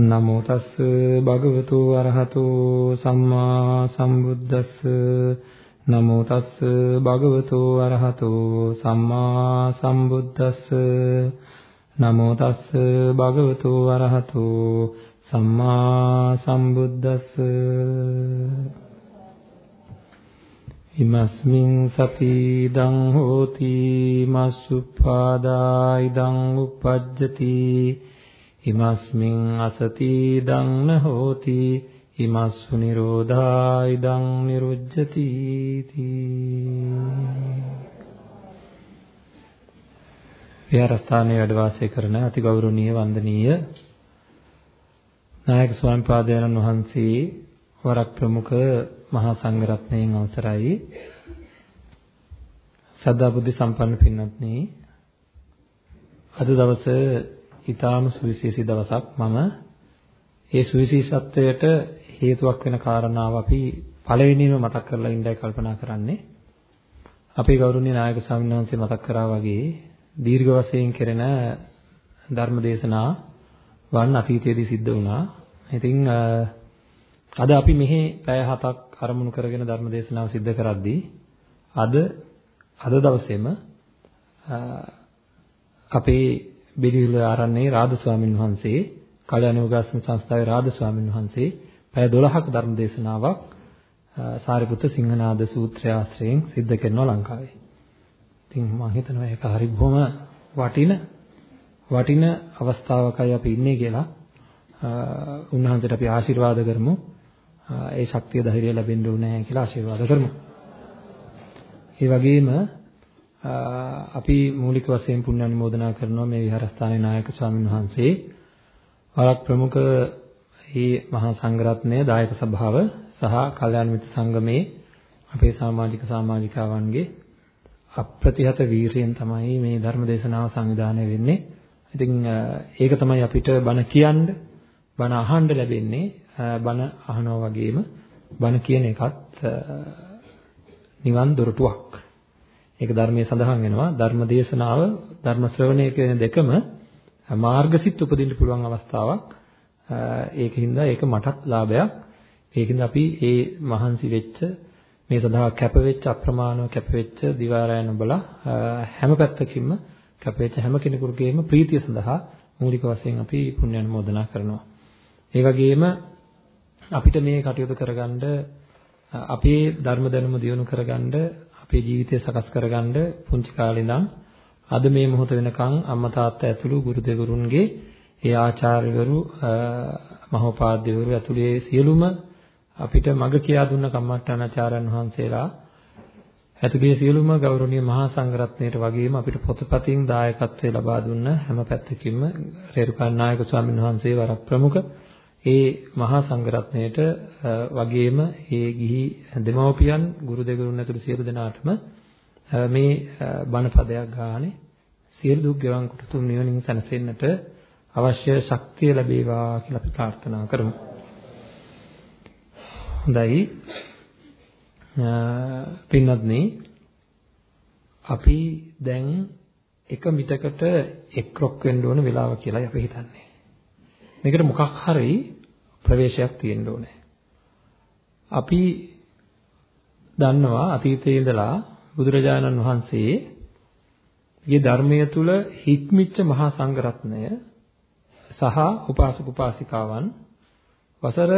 නමෝ තස් භගවතු අරහතු සම්මා සම්බුද්දස්ස. නමෝ තස් භගවතු අරහතු සම්මා සම්බුද්දස්ස. නමෝ තස් භගවතු අරහතු සම්මා සම්බුද්දස්ස. ඉමස්මින් සති දං හෝති මස්සුපාදා ඉදං උපජ්ජති. ඉමස්මින් අසති දං නහෝති. ඉමස්සු නිරෝධා ඉදං නිරුජ්ජති විහාරස්ථානයේ වැඩ වාසය කරන අතිගෞරවනීය වන්දනීය නායක ස්වාමි පාදයන්න් වහන්සේ වරක් ප්‍රමුඛ මහා සංඝරත්නයන් අවසරයි. සදා බුද්ධ සම්පන්න පින්වත්නි අද දවසේ ඊටාම සුවිශේෂී දවසක් මම ඒ සුවිශේෂත්වයට හේතුවක් වෙන කාරණාව අපි පළවෙනිම මතක් කරලා ඉඳයි කල්පනා කරන්නේ අපේ ගෞරවනීය නායක ස්වාමීන් වහන්සේ මතක් කරා වගේ දීර්ඝ වශයෙන් කෙරෙන ධර්ම දේශනා වන් අතීතයේදී සිද්ධ වුණා. ඉතින් අද අපි මෙහි පැය හතක් අරමුණු කරගෙන ධර්ම දේශනාව සිද්ධ කරද්දී අද අද දවසේම අපේ බෙලිවිල ආරණ්‍යයේ රාද ස්වාමීන් වහන්සේ කල්‍යාණ යෝගාසන සංස්ථාවේ රාද ස්වාමීන් වහන්සේ පැය 12ක ධර්ම දේශනාවක් සාරිපුත්‍ර සිංහනාද සූත්‍රය ආශ්‍රයෙන් සිද්ධ කරනවා ලංකාවේ. ඉතින් මම හිතනවා ඒක හරි බොහොම වටින වටින අවස්ථාවකයි අපි ඉන්නේ කියලා උන්වහන්සේට අපි ආශිර්වාද කරමු. ඒ ශක්තිය ධෛර්යය ලැබෙන්න ඕනේ කියලා ආශිර්වාද කරමු. ඒ වගේම අපි මූලික වශයෙන් පුණ්‍ය අනුමෝදනා කරනවා මේ විහාරස්ථානයේ නායක ස්වාමීන් වහන්සේ වරක් ප්‍රමුඛ මේ මහා සංඝරත්නය දායක සභාව සහ කල්යාණ මිත්‍ර සංගමේ අපේ සමාජික සමාජිකාවන්ගේ අප්‍රතිහත වීරියෙන් තමයි මේ ධර්ම දේශනාව සංවිධානය වෙන්නේ. ඉතින් ඒක තමයි අපිට බණ කියන්න බණ අහන්න ලැබෙන්නේ. බණ අහනවා වගේම බණ කියන එකත් නිවන් දොරටුවක්. ඒක ධර්මයේ සඳහන් වෙනවා. ධර්ම දේශනාව ධර්ම ශ්‍රවණය කියන දෙකම මාර්ගසිත උපදින්න පුළුවන් අවස්ථාවක්. ඒකින්ද ඒක මටත් ලාභයක්. ඒකින්ද අපි මේ මහන්සි වෙච්ච මේ සඳහා කැප වෙච්ච අප්‍රමාණව කැප වෙච්ච දිවාරයන් බල හැම පැත්තකින්ම කැප වෙච්ච හැම කෙනෙකුගේම ප්‍රීතිය සඳහා මූලික වශයෙන් අපි පුණ්‍ය අනුමෝදනා කරනවා. ඒ වගේම අපිට මේ කටයුතු කරගන්න අපේ ධර්ම දැනුම දියුණු කරගන්න අපේ ජීවිතය සකස් කරගන්න පුංචි කාලේ ඉඳන් අද මේ මොහොත වෙනකන් අම්මා තාත්තා ඇතුළු ගුරු දෙගුරුන්ගේ ඒ ආචාර්යවරු මහෝපාද්‍යවරු ඇතුළේ සියලුම අපිට මඟ කියා දුන්න කම්මට්ටානාචාර්යන් වහන්සේලා ඇතුළේ සියලුම ගෞරවනීය මහා සංඝරත්නයට වගේම අපිට පොතපතින් දායකත්වය ලබා දුන්න හැම පැත්තකින්ම රේරුකාණ නායක ස්වාමීන් වහන්සේ වරක් ප්‍රමුඛ ඒ මහා සංඝරත්නයට වගේම ඒ ගිහි දෙමව්පියන් ගුරු දෙගුරුන් ඇතුළු සියලු දෙනාටම මේ බණ පදයක් ගානේ සියලු දුක් ගෙවන් කොට තුන් නිවනින් සැනසෙන්නට අවශ්‍ය ශක්තිය ලැබේවා කියලා අපි ප්‍රාර්ථනා කරමු. හොඳයි. පින්වත්නි අපි දැන් එක මිටකට එක්රොක් වෙන්න ඕන වෙලාව කියලායි අපි හිතන්නේ. මේකට මොකක් හරි ප්‍රවේශයක් තියෙන්න ඕනේ. අපි දන්නවා අතීතයේ ඉඳලා බුදුරජාණන් වහන්සේගේ ධර්මයේ තුල හික්මිච්ච මහා සංඝරත්නය සහ උපාසක උපාසිකාවන් වසර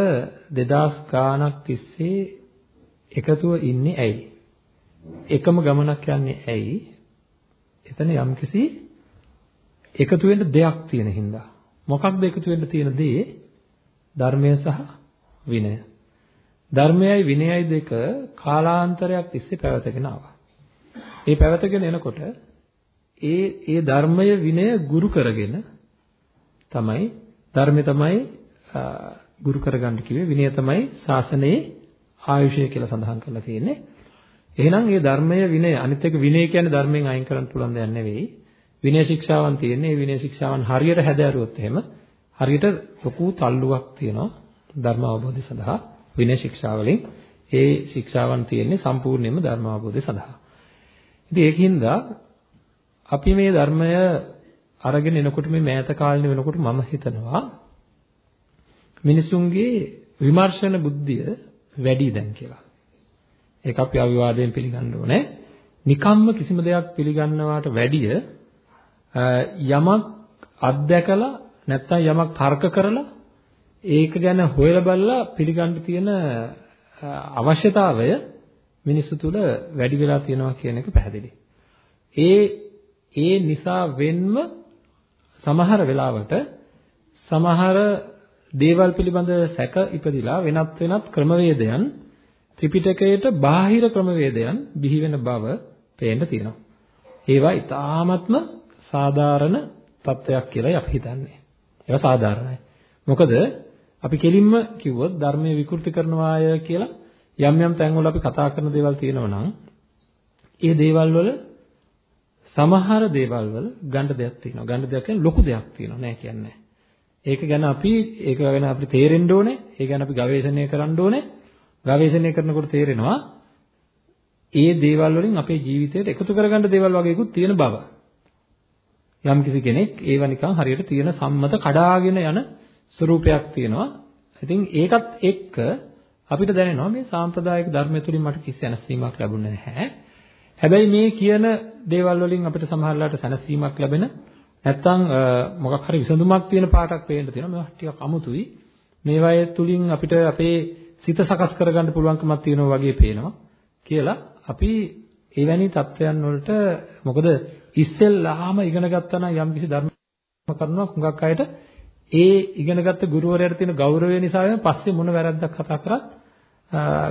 2000 ගාණක් තිස්සේ එකතුව ඉන්නේ ඇයි? එකම ගමනක් යන්නේ ඇයි? එතන යම්කිසි එකතු වෙන්න දෙයක් තියෙන හින්දා. මොකක්ද එකතු වෙන්න තියෙන දේ? ධර්මය සහ විනය. ධර්මයයි විනයයි දෙක කාලාන්තරයක් තිස්සේ පැවතගෙන ආවා. ඒ පැවතගෙන එනකොට ඒ ඒ ධර්මය විනය ගුරු කරගෙන තමයි ධර්මය තමයි ගුරු කරගන්න කිව්වේ විනය තමයි ශාසනයේ ආයුෂය කියලා සඳහන් කරලා තියෙන්නේ. එහෙනම් මේ ධර්මය විනය අනිත් එක විනය කියන්නේ ධර්මයෙන් අයින් කරන්න පුළුවන් දෙයක් නෙවෙයි. විනය ශික්ෂාවන් තියෙන්නේ. මේ විනය ශික්ෂාවන් හරියට හැදෑරුවොත් එහෙම හරියට ලොකු තල්ලුවක් තියෙනවා ධර්ම අවබෝධය සඳහා විනය ශික්ෂාවලින් ඒ ශික්ෂාවන් තියෙන්නේ සම්පූර්ණයෙන්ම ධර්ම අවබෝධය සඳහා. ඉතින් ඒකින්ද අපි මේ ධර්මය අරගෙන එනකොට මේ මෑත කාලේ වෙනකොට මම හිතනවා මිනිසුන්ගේ විමර්ශන බුද්ධිය වැඩි දැන් කියලා. ඒක අපි අවිවාදයෙන් පිළිගන්න ඕනේ. නිකම්ම කිසිම දෙයක් පිළිගන්නවාට වැඩිය යමක් අත්දැකලා නැත්නම් යමක් තර්ක කරලා ඒක ගැන හොයලා බලලා පිළිගන්න තියෙන අවශ්‍යතාවය මිනිස්සු තුළ වැඩි වෙලා තියෙනවා කියන එක පැහැදිලි. ඒ ඒ නිසා වෙන්ම සමහර වෙලාවට සමහර දේවල් පිළිබඳ සැක ඉපදිලා වෙනත් වෙනත් ක්‍රමවේදයන් ත්‍රිපිටකයට බාහිර ක්‍රමවේදයන් බිහි වෙන බව පේන්න තියෙනවා. ඒවා ඊ타ත්ම සාධාරණ තත්වයක් කියලායි අපි හිතන්නේ. ඒවා සාධාරණයි. මොකද අපි කෙලින්ම කිව්වොත් ධර්මයේ විකෘති කරනවාය කියලා යම් යම් තැන්වල අපි කතා කරන දේවල් තියෙනවා නම් ඒ දේවල් වල සමහර දේවල් වල ගණ්ඩ දෙයක් තියෙනවා. ගණ්ඩ දෙයක් කියන්නේ ලොකු දෙයක් තියෙනවා නෑ කියන්නේ. ඒක ගැන අපි ඒක ගැන අපිට තේරෙන්න ඕනේ. ඒ ගැන අපි ගවේෂණය කරන්න ඕනේ. ගවේෂණය කරනකොට තේරෙනවා ඒ දේවල් වලින් අපේ ජීවිතයට එකතු කරගන්න දේවල් වගේකුත් තියෙන බව. යම් කිසි කෙනෙක් ඒව නිකන් හරියට තියෙන සම්මත කඩාගෙන යන ස්වરૂපයක් තියෙනවා. ඉතින් ඒකත් එක්ක අපිට දැනෙනවා මේ සාම්ප්‍රදායික ධර්මය තුලින් මට කිසි සැනසීමක් ලැබුණේ නැහැ. හැබැයි මේ කියන දේවල් වලින් අපිට සමහරලාට සැනසීමක් ලැබෙන නැත්තම් මොකක් හරි විසඳුමක් තියෙන පාටක් පේන්න තියෙනවා. මේවා ටිකක් අමුතුයි. මේවායේ තුලින් අපිට අපේ සිත සකස් කරගන්න පුළුවන්කමක් තියෙනවා වගේ පේනවා කියලා අපි එවැනි தත්වයන් වලට මොකද ඉස්සෙල්ලාම ඉගෙන ගත්තා නම් යම්කිසි ධර්ම කරනවා හුඟක් අයට ඒ ඉගෙනගත්ත ගුරුවරයාට තියෙන ගෞරවය නිසා වෙන පස්සේ මොන වැරද්දක් කතා කරත්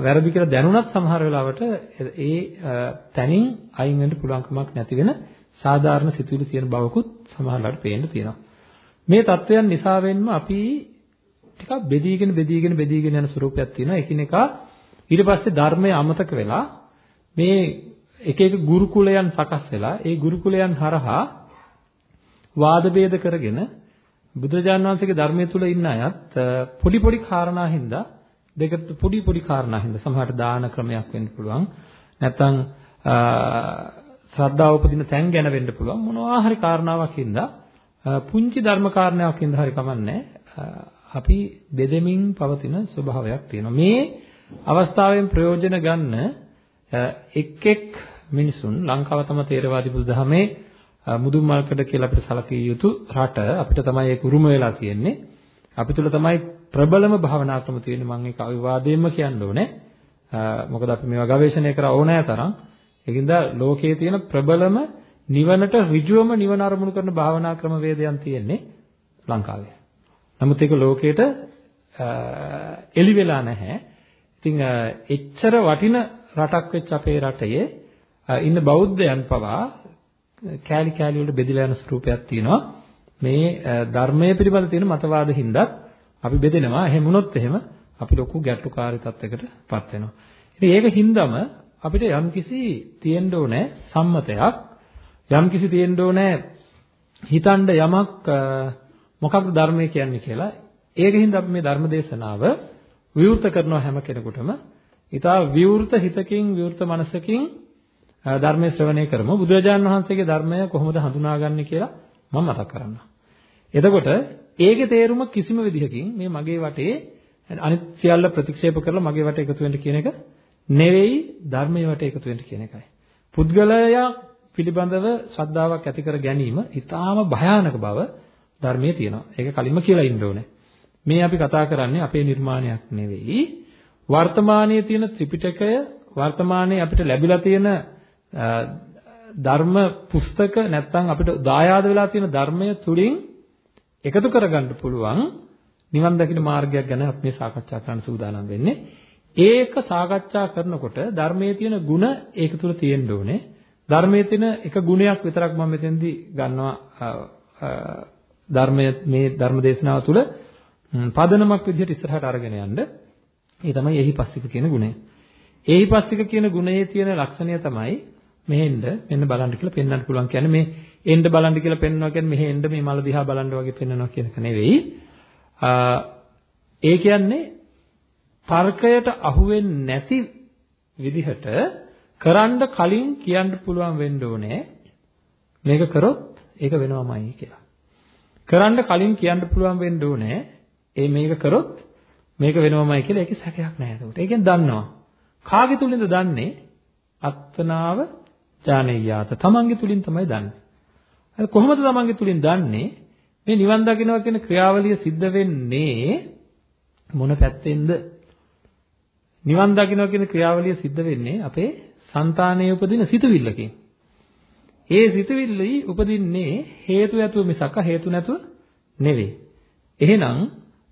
වැරදි කියලා දැනුණත් සමහර වෙලාවට ඒ තැනින් අයින් වෙන්න පුළුවන් කමක් නැති වෙන සාධාරණ සිතුවිලි තියෙන බවකුත් සමහරවිට පේන්න තියෙනවා. මේ தත්වයන් නිසා වෙන්ම අපි ටිකක් බෙදීගෙන බෙදීගෙන බෙදීගෙන යන ස්වරූපයක් තියෙනවා. එකිනෙකා ඊට පස්සේ ධර්මය අමතක වෙලා මේ එක එක ගුරුකුලයන් සකස් වෙලා ඒ ගුරුකුලයන් හරහා වාද ભેද කරගෙන බුදුරජාණන් වහන්සේගේ ධර්මයේ තුල ඉන්න අයත් පොඩි පොඩි කාරණා හින්දා දෙකට පොඩි පොඩි කාරණා හින්දා සමහරට දාන ක්‍රමයක් වෙන්න පුළුවන්. නැත්නම් ශ්‍රද්ධාව උපදින තැන් ගැන වෙන්න පුළුවන්. මොනවා හරි කාරණාවක් හින්දා පුංචි ධර්ම කාරණාවක් හින්දා හරි කමන්නේ. අපි බෙදෙමින් පවතින ස්වභාවයක් තියෙනවා. මේ අවස්ථාවෙන් ප්‍රයෝජන ගන්න එක් එක් මිනිසුන් ලංකාව තම තේරවාදී බුදුදහමේ මුදුන් මල්කඩ කියලා අපිට සැලකිය යුතු රට අපිට තමයි ඒක උරුම වෙලා තියෙන්නේ. අපි තුල තමයි ප්‍රබලම භාවනා ක්‍රම තියෙන්නේ මම ඒක අවිවාදයෙන්ම කියන්න ඕනේ. මොකද අපි මේවා ගවේෂණය කර ඕනෑ තරම්. ඒකින්ද ලෝකයේ තියෙන ප්‍රබලම නිවනට ඍජුවම නිවන අරමුණු කරන භාවනා ක්‍රම වේදයන් තියෙන්නේ ලංකාවේ. නමුත් ඒක ලෝකයට එළි වෙලා නැහැ. ඉතින් එච්චර වටින රටක් වෙච්ච අපේ රටේ ඉන්න බෞද්ධයන් පවා කෑලි කෑලි වලට බෙදලා යන ස්වරූපයක් තියෙනවා. මේ ධර්මයේ පිළිබඳ තියෙන මතවාද හින්දාත් අපි බෙදෙනවා. එහෙම වුණොත් එහෙම අපි ලොකු ගැටුකාරී තත්යකටපත් වෙනවා. ඉතින් ඒක හින්දාම අපිට යම්කිසි තියෙන්න ඕනේ සම්මතයක් යම්කිසි තියෙන්න ඕනේ හිතන්න යමක් මොකක්ද ධර්මය කියන්නේ කියලා. ඒකින්ද අපි මේ ධර්ම දේශනාව විවෘත කරනවා හැම කෙනෙකුටම. ඊට විවෘත හිතකින් විවෘත මනසකින් ධර්මයේ ශ්‍රවණය කරමු. බුදුරජාණන් වහන්සේගේ ධර්මය කොහොමද හඳුනාගන්නේ කියලා මම මතක් කරන්නම්. එතකොට ඒකේ තේරුම කිසිම විදිහකින් මේ මගේ වටේ අනිත් සියල්ල ප්‍රතික්ෂේප කරලා මගේ වටේ එකතු වෙන්න කියන එක නෙවෙයි ධර්මයේ වටේ එකතු වෙන්න කියන එකයි. පුද්ගලයා පිළිබඳව ශ්‍රද්ධාවක් ඇති කර ගැනීම ඊටාම භයානක බව ධර්මයේ තියෙනවා. ඒක කලින්ම කියලා ඉන්න ඕනේ. මේ අපි කතා කරන්නේ අපේ නිර්මාණයක් නෙවෙයි. වර්තමානයේ තියෙන ත්‍රිපිටකය වර්තමානයේ අපිට ලැබිලා තියෙන ධර්ම පුස්තක නැත්නම් අපිට දායාද වෙලා තියෙන ධර්මය තුලින් එකතු කරගන්න පුළුවන් නිවන් දකින්න මාර්ගයක් ගැන අපි මේ සාකච්ඡා කරන්න සූදානම් වෙන්නේ. ඒක සාකච්ඡා කරනකොට ධර්මයේ තියෙන ಗುಣ ඒක තුල තියෙන්න ඕනේ. ධර්මයේ තියෙන එක ගුණයක් විතරක් මම මෙතෙන්දී ගන්නවා ධර්මයේ මේ ධර්ම දේශනාව තුළ පදනමක් විදිහට ඉස්සරහට අරගෙන යන්න. ඒ තමයි එහිපස්සික කියන ගුණය. එහිපස්සික කියන ගුණයේ තියෙන ලක්ෂණය තමයි මෙහෙන්ද මෙන්න බලන්න කියලා පෙන්වන්න පුළුවන් කියන්නේ මේ එන්න බලන්න කියලා පෙන්වනවා කියන්නේ මෙහෙ එන්න මේ මල දිහා බලන්න වගේ පෙන්වනවා කියන එක නෙවෙයි. ඒ කියන්නේ තර්කයට අහුවෙන්නේ නැති විදිහට කරන්න කලින් කියන්න පුළුවන් වෙන්න ඕනේ මේක කරොත් ඒක වෙනවමයි කියලා. කරන්න කලින් කියන්න පුළුවන් වෙන්න ඕනේ ඒ මේක කරොත් මේක වෙනවමයි කියලා ඒකේ සැකයක් නැහැ ඒකට. ඒකෙන් දන්නවා. කාගේ තුලින්ද දන්නේ? අත්තනාව ඥානීයාත. තමන්ගේ තුලින් තමයි දන්නේ. හරි කොහොමද තමන්ගේ තුලින් දන්නේ? මේ නිවන් දකින්නවා කියන ක්‍රියාවලිය සිද්ධ වෙන්නේ මොන පැත්තෙන්ද? නිවන් දකින්නවා කියන ක්‍රියාවලිය සිද්ධ වෙන්නේ අපේ సంతානයේ උපදින සිතුවිල්ලකින්. ඒ සිතුවිල්ලයි උපදින්නේ හේතු ඇතුව මිසක හේතු නැතුව නෙවෙයි. එහෙනම්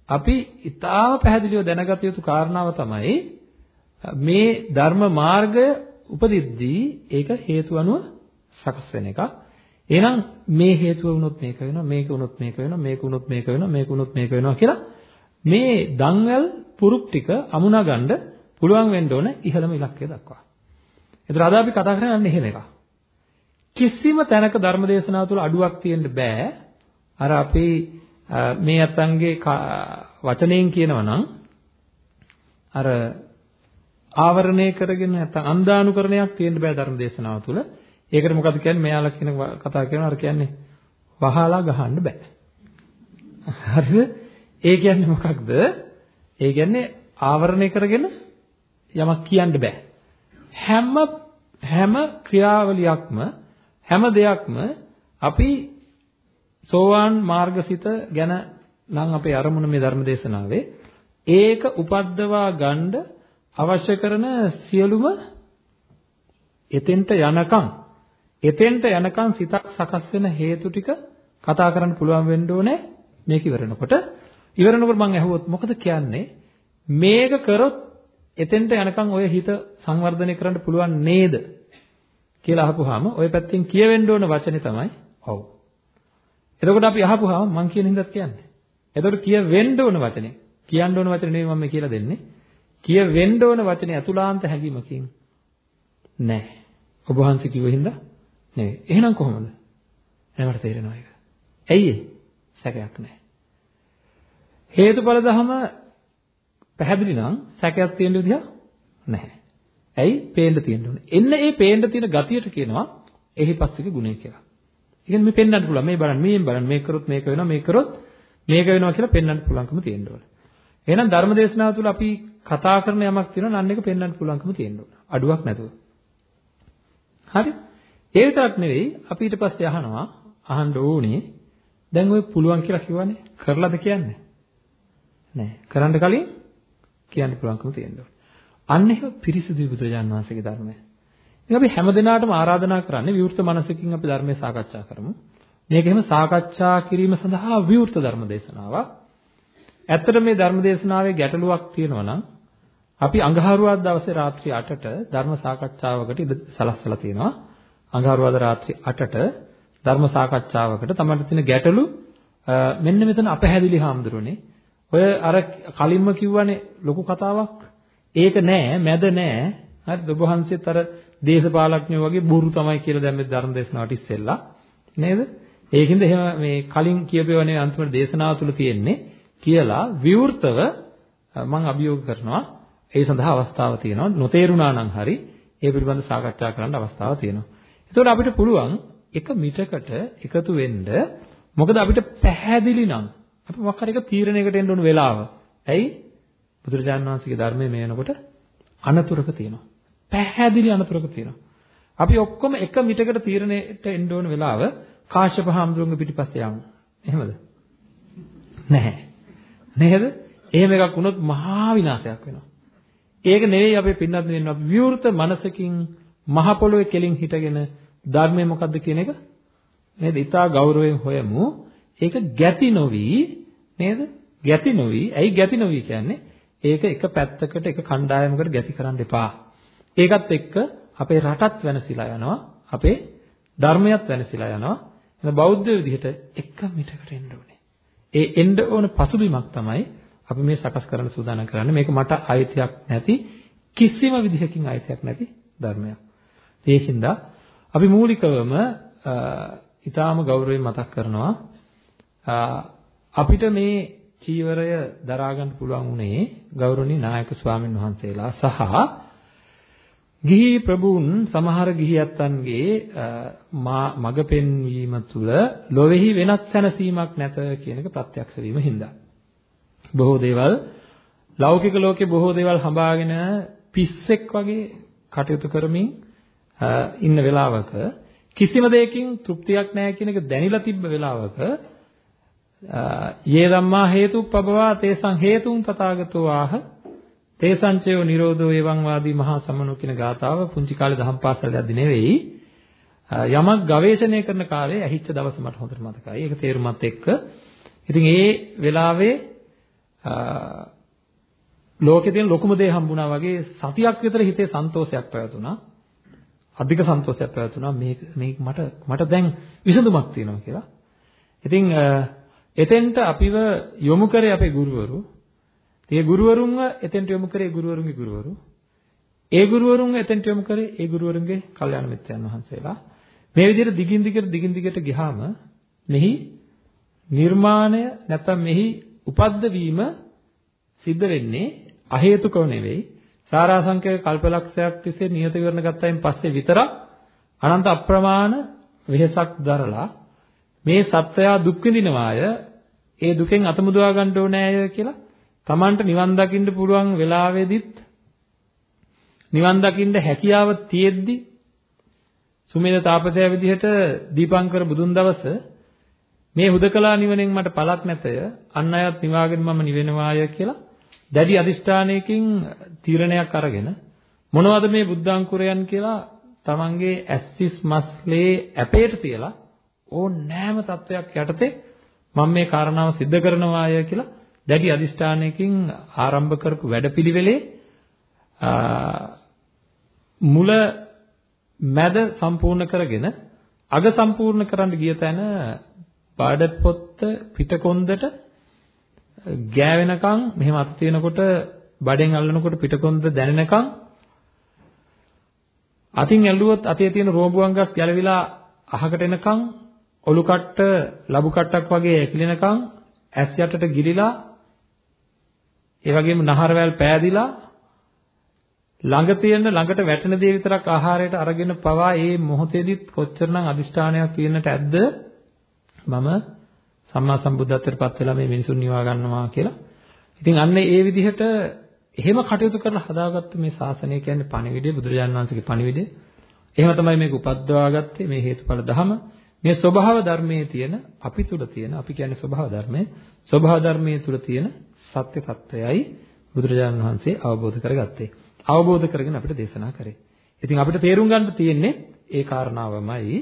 අපි ඊටාව පැහැදිලිව දැනගත යුතු කාරණාව තමයි මේ ධර්ම මාර්ගය උපදිද්දී ඒක හේතු අනුව සකස් වෙන එකක්. එහෙනම් මේ හේතුව වුණොත් මේක වෙනවා මේක වුණොත් මේක වෙනවා මේක වුණොත් මේක වෙනවා මේක වුණොත් මේක වෙනවා කියලා මේ දන්වැල් පුරුක් ටික අමුණා ගන්න පුළුවන් වෙන්න ඕන ඉහළම ඉලක්කය දක්වා. ඒතර අද අපි කතා කරන්නේ එහෙම එකක්. කිසිම තැනක ධර්ම දේශනාව තුළ අඩුවක් තියෙන්න බෑ. අර අපි මේ අතංගේ වචනයෙන් කියනවා නම් අර ආවරණය කරගෙන නැත්නම් අන්දානුකරණයක් තියෙන්න බෑ ධර්ම දේශනාව තුළ. ඒකට මොකද කියන්නේ? මෙයාලා කියන කතා කරනවා අර කියන්නේ වහලා ගහන්න බෑ. හරිද? ඒ කියන්නේ මොකක්ද? ඒ කියන්නේ ආවරණය කරගෙන යමක් කියන්න බෑ. හැම හැම ක්‍රියාවලියක්ම හැම දෙයක්ම අපි සෝවාන් මාර්ගසිත ගැන නම් අපේ අරමුණ මේ ධර්ම දේශනාවේ ඒක උපද්දවා ගන්න අවශ්‍ය කරන සියලුම එතෙන්ට යනකම් එතෙන්ට යනකම් සිතක් සකස් වෙන හේතු ටික කතා කරන්න පුළුවන් වෙන්න ඕනේ මේක ඉවරනකොට ඉවරනකොට මම ඇහුවොත් මොකද කියන්නේ මේක කරොත් එතෙන්ට යනකම් ඔය හිත සංවර්ධනය කරන්න පුළුවන් නේද කියලා අහපුවාම ওই පැත්තෙන් කියවෙන්න ඕන වචනේ තමයි ඔව්. එතකොට අපි අහපුවාම මං කියන හින්දාත් කියන්නේ. එතකොට කියවෙන්න ඕන වචනේ. කියන්න ඕන වචනේ නෙවෙයි මම කියලා දෙන්නේ. කියවෙන්න ඕන වචනේ අතුලාන්ත හැඟීමකින් නෑ. ඔබ වහන්සේ කිව්ව හින්දා නෙවෙයි. එහෙනම් කොහොමද? එනවට තේරෙනවා ඒක. ඇයි ඒ? සැකයක් නෑ. හේතුඵල ධම පැහැදිලි නම් සැකයක් තියෙන විදිහ නැහැ. ඇයි? පේන්න තියෙන්න ඕනේ. එන්න ඒ පේන්න තියෙන ගතියට කියනවා එහිපස්සික ගුණය කියලා. ඒ කියන්නේ මේ පෙන්වන්න පුළුවන්. මේ බලන්න, මේ බලන්න, මේක කරොත් මේක වෙනවා, මේක කරොත් මේක වෙනවා කියලා පෙන්වන්න පුළුවන්කම තියෙන්න ඕනේ. එහෙනම් ධර්ම දේශනාව තුළ අපි කතා කරන යමක් තියෙනවා නම් ඒක පෙන්වන්න පුළුවන්කම තියෙන්න ඕනේ. අඩුවක් නැතුව. හරි? ඒ විතරක් නෙවෙයි අපි ඊට පස්සේ අහනවා අහන්න ඕනේ දැන් ඔය පුළුවන් කියලා කිව්වනේ කරලාද කියන්නේ? නෑ. කරන්න කලින් කියන්න පුළුවන්කම තියෙන්න ඕනේ. අන්න එහෙම පිරිසිදු බුදුරජාන් වහන්සේගේ ධර්මය. ඉතින් අපි හැමදිනාටම ආරාධනා කරන්නේ විවෘත මනසකින් අපි ධර්මය සාකච්ඡා කරමු. මේක එහෙම සාකච්ඡා කිරීම සඳහා විවෘත ධර්ම දේශනාවක්. ඇත්තට මේ ධර්ම දේශනාවේ ගැටලුවක් තියෙනවා නම් අපි අඟහරුවාද දවසේ රාත්‍රී 8ට ධර්ම සාකච්ඡාවකට ඉඳ සලස්සලා තියෙනවා. අඟහරුවාද රාත්‍රී 8ට ධර්ම සාකච්ඡාවකට තමයි තියෙන ගැටලු මෙන්න මෙතන අපහැදිලි හාමුදුරනේ. ඔය අර කලින්ම කිව්වනේ ලොකු කතාවක්. ඒක නෑ මැද නෑ. හරිද ඔබ වහන්සේත් අර දේශපාලඥයෝ වගේ බොරු තමයි කියලා දැන් මේ ධර්ම දේශනාවට ඉස්සෙල්ලා. නේද? ඒකින්ද එහෙම මේ කලින් කියපේවනේ අන්තිමට දේශනාව තුල තියෙන්නේ. කියලා විවෘතව මම අභියෝග කරනවා ඒ සඳහා අවස්ථාව තියෙනවා නොතේරුණා නම් හරි ඒ පිළිබඳව සාකච්ඡා කරන්න අවස්ථාව තියෙනවා එතකොට අපිට පුළුවන් එක මිටකට එකතු වෙන්න මොකද අපිට පැහැදිලි නම් අපි මොකක් හරි එක තීරණයකට එන්න ඕන වෙලාව ඇයි බුදුරජාණන් වහන්සේගේ ධර්මයේ මේ වෙනකොට අනතුරක තියෙනවා. පැහැදිලි අනතුරක තියෙනවා. අපි ඔක්කොම එක මිටකට තීරණයට එන්න ඕන වෙලාව කාශ්‍යප හාමුදුරුවන්ගේ පිටිපස්සේ යමු. එහෙමද? නැහැ. නේද? එහෙම එකක් වුණොත් මහා විනාශයක් වෙනවා. ඒක නෙවෙයි අපේ පින්නත් වෙනවා විවෘත මනසකින් මහ පොළොවේ කෙලින් හිටගෙන ධර්මය මොකද්ද කියන එක නේද? ඊටා ගෞරවයෙන් හොයමු. ඒක ගැති නොවි නේද? ගැති නොවි. ඇයි ගැති නොවි කියන්නේ? ඒක එක පැත්තකට එක කණ්ඩායමකට ගැති කරන්න එපා. ඒකත් එක්ක අපේ රටත් වෙනසිලා යනවා. අපේ ධර්මයත් වෙනසිලා යනවා. එහෙනම් බෞද්ධ විදිහට එක මිටකට එන්න ඕනේ. ඒ එන්න ඕන පසුබිමක් තමයි අපි මේ සකස් කරන්න සූදානම් කරන්නේ. මේක මට අයිතියක් නැති කිසිම විදිහකින් අයිතියක් නැති ධර්මයක්. ඒකින්ද අපි මූලිකවම ඊටාම ගෞරවයෙන් මතක් කරනවා අපිට මේ චීවරය දරා ගන්න පුළුවන් උනේ ගෞරවනීය නායක ස්වාමීන් වහන්සේලා සහ ගිහි ප්‍රභූන් සමහර ගිහියන්ගේ මග පෙන්වීම තුළ ලොවේහි වෙනත් සැනසීමක් නැත කියන එක ප්‍රත්‍යක්ෂ වීම හින්දා. බොහෝ දේවල් ලෞකික ලෝකේ බොහෝ දේවල් හඹාගෙන පිස්සෙක් වගේ කටයුතු කරමින් ඉන්න වෙලාවක කිසිම දෙයකින් තෘප්තියක් නැහැ කියන එක දැනিলা තිබ්බ වෙලාවක යේ ධම්මා හේතුප්පබවා තේසං හේතුන් තථාගතෝ ආහ තේසංචයෝ නිරෝධෝ එවං වාදී මහා සමනෝ කියන ගාතාව පුංචි කාලේ දහම් පාසල් යද්දි නෙවෙයි යමක් ගවේෂණය කරන කාලේ ඇහිච්ච දවස මට හොඳට මතකයි. ඒක තේරුමත් එක්ක. ඉතින් ඒ වෙලාවේ ලෝකේ තියෙන ලොකුම දේ හම්බුණා වගේ සතියක් විතර හිතේ සන්තෝෂයක් පැවතුණා. අධික සන්තෝෂයක් පැවතුණා මේ මේ මට මට දැන් විසඳුමක් තියෙනවා කියලා. ඉතින් එතෙන්ට අපිව යොමු කරේ අපේ ගුරුවරු. ඒ ගුරුවරුන්ව එතෙන්ට යොමු කරේ ගුරුවරුන්ගේ ගුරුවරු. ඒ ගුරුවරුන්ව එතෙන්ට යොමු කරේ ඒ ගුරුවරුන්ගේ කල්යාණ මිත්‍රයන් වහන්සේලා. මේ විදිහට දිගින් දිගට දිගින් දිගට ගියාම මෙහි නිර්මාණය නැත්නම් මෙහි උපද්ද වීම සිද්ධ වෙන්නේ අහේතුකව නෙවෙයි සාරාංශක කල්පලක්ෂයක් තිස්සේ නියත විවරණ ගත්තයින් පස්සේ විතරක් අනන්ත අප්‍රමාණ වෙහසක් දරලා මේ සත්වයා දුක් විඳිනවාය ඒ දුකෙන් අත මුදවා ගන්න ඕනෑය කියලා Tamanට නිවන් දකින්න පුළුවන් වෙලාවෙදිත් නිවන් දකින්න හැකියාව තියෙද්දි සුමේද තාපසය විදිහට දීපංකර බුදුන් දවස මේ හුදකලා නිවනෙන් මට පළක් නැතය අන් අයත් නිවාගෙන මම නිවෙනවාය කියලා දැඩි අදිෂ්ඨානයකින් තීරණයක් අරගෙන මොනවද මේ බුද්ධාංකුරයන් කියලා තමන්ගේ ඇස්සිස් මස්ලේ ඇපේට තියලා ඕනෑම තත්වයක් යටතේ මම මේ කාරණාව सिद्ध කරනවාය කියලා දැඩි අදිෂ්ඨානයකින් ආරම්භ කරපු වැඩපිළිවෙලේ මුල මැද සම්පූර්ණ කරගෙන අග සම්පූර්ණ කරන්න ගිය තැන බාඩ පොත්ත පිටකොන්දට ගෑවෙනකන් මෙහෙම අත තියනකොට බඩෙන් අල්ලනකොට පිටකොන්ද දැනෙනකන් අතින් ඇල්ලුවොත් අතේ තියෙන රෝඹුවංගක් ගැලවිලා අහකට එනකන් ඔලු කට්ට ලබු කට්ටක් වගේ ඇකිලෙනකන් ඇස් යටට ගිලිලා ඒ වගේම නහරවැල් පෑදිලා ළඟ තියෙන ළඟට වැටෙන දේ විතරක් ආහාරයට අරගෙන පවා ඒ මොහොතේදීත් කොච්චරනම් අදිෂ්ඨානයක් තියෙන්නට ඇද්ද මම සම්මා සම්බුද්ධත්වයට පත් වෙලා මේ මිනිසුන් නිවා ගන්නවා කියලා. ඉතින් අන්න ඒ විදිහට එහෙම කටයුතු කරලා හදාගත්ත මේ ශාසනය කියන්නේ පණිවිඩය බුදුරජාණන් වහන්සේගේ පණිවිඩය. එහෙම තමයි මේක උපද්දවාගත්තේ මේ හේතුඵල ධම. මේ ස්වභාව ධර්මයේ තියෙන අපි තුල තියෙන අපි කියන්නේ ස්වභාව ධර්මය. ස්වභාව ධර්මයේ තුල තියෙන සත්‍ය తත්වයයි බුදුරජාණන් වහන්සේ අවබෝධ කරගත්තේ. අවබෝධ කරගෙන අපිට දේශනා කරේ. ඉතින් අපිට තේරුම් ගන්න තියෙන්නේ ඒ කාරණාවමයි.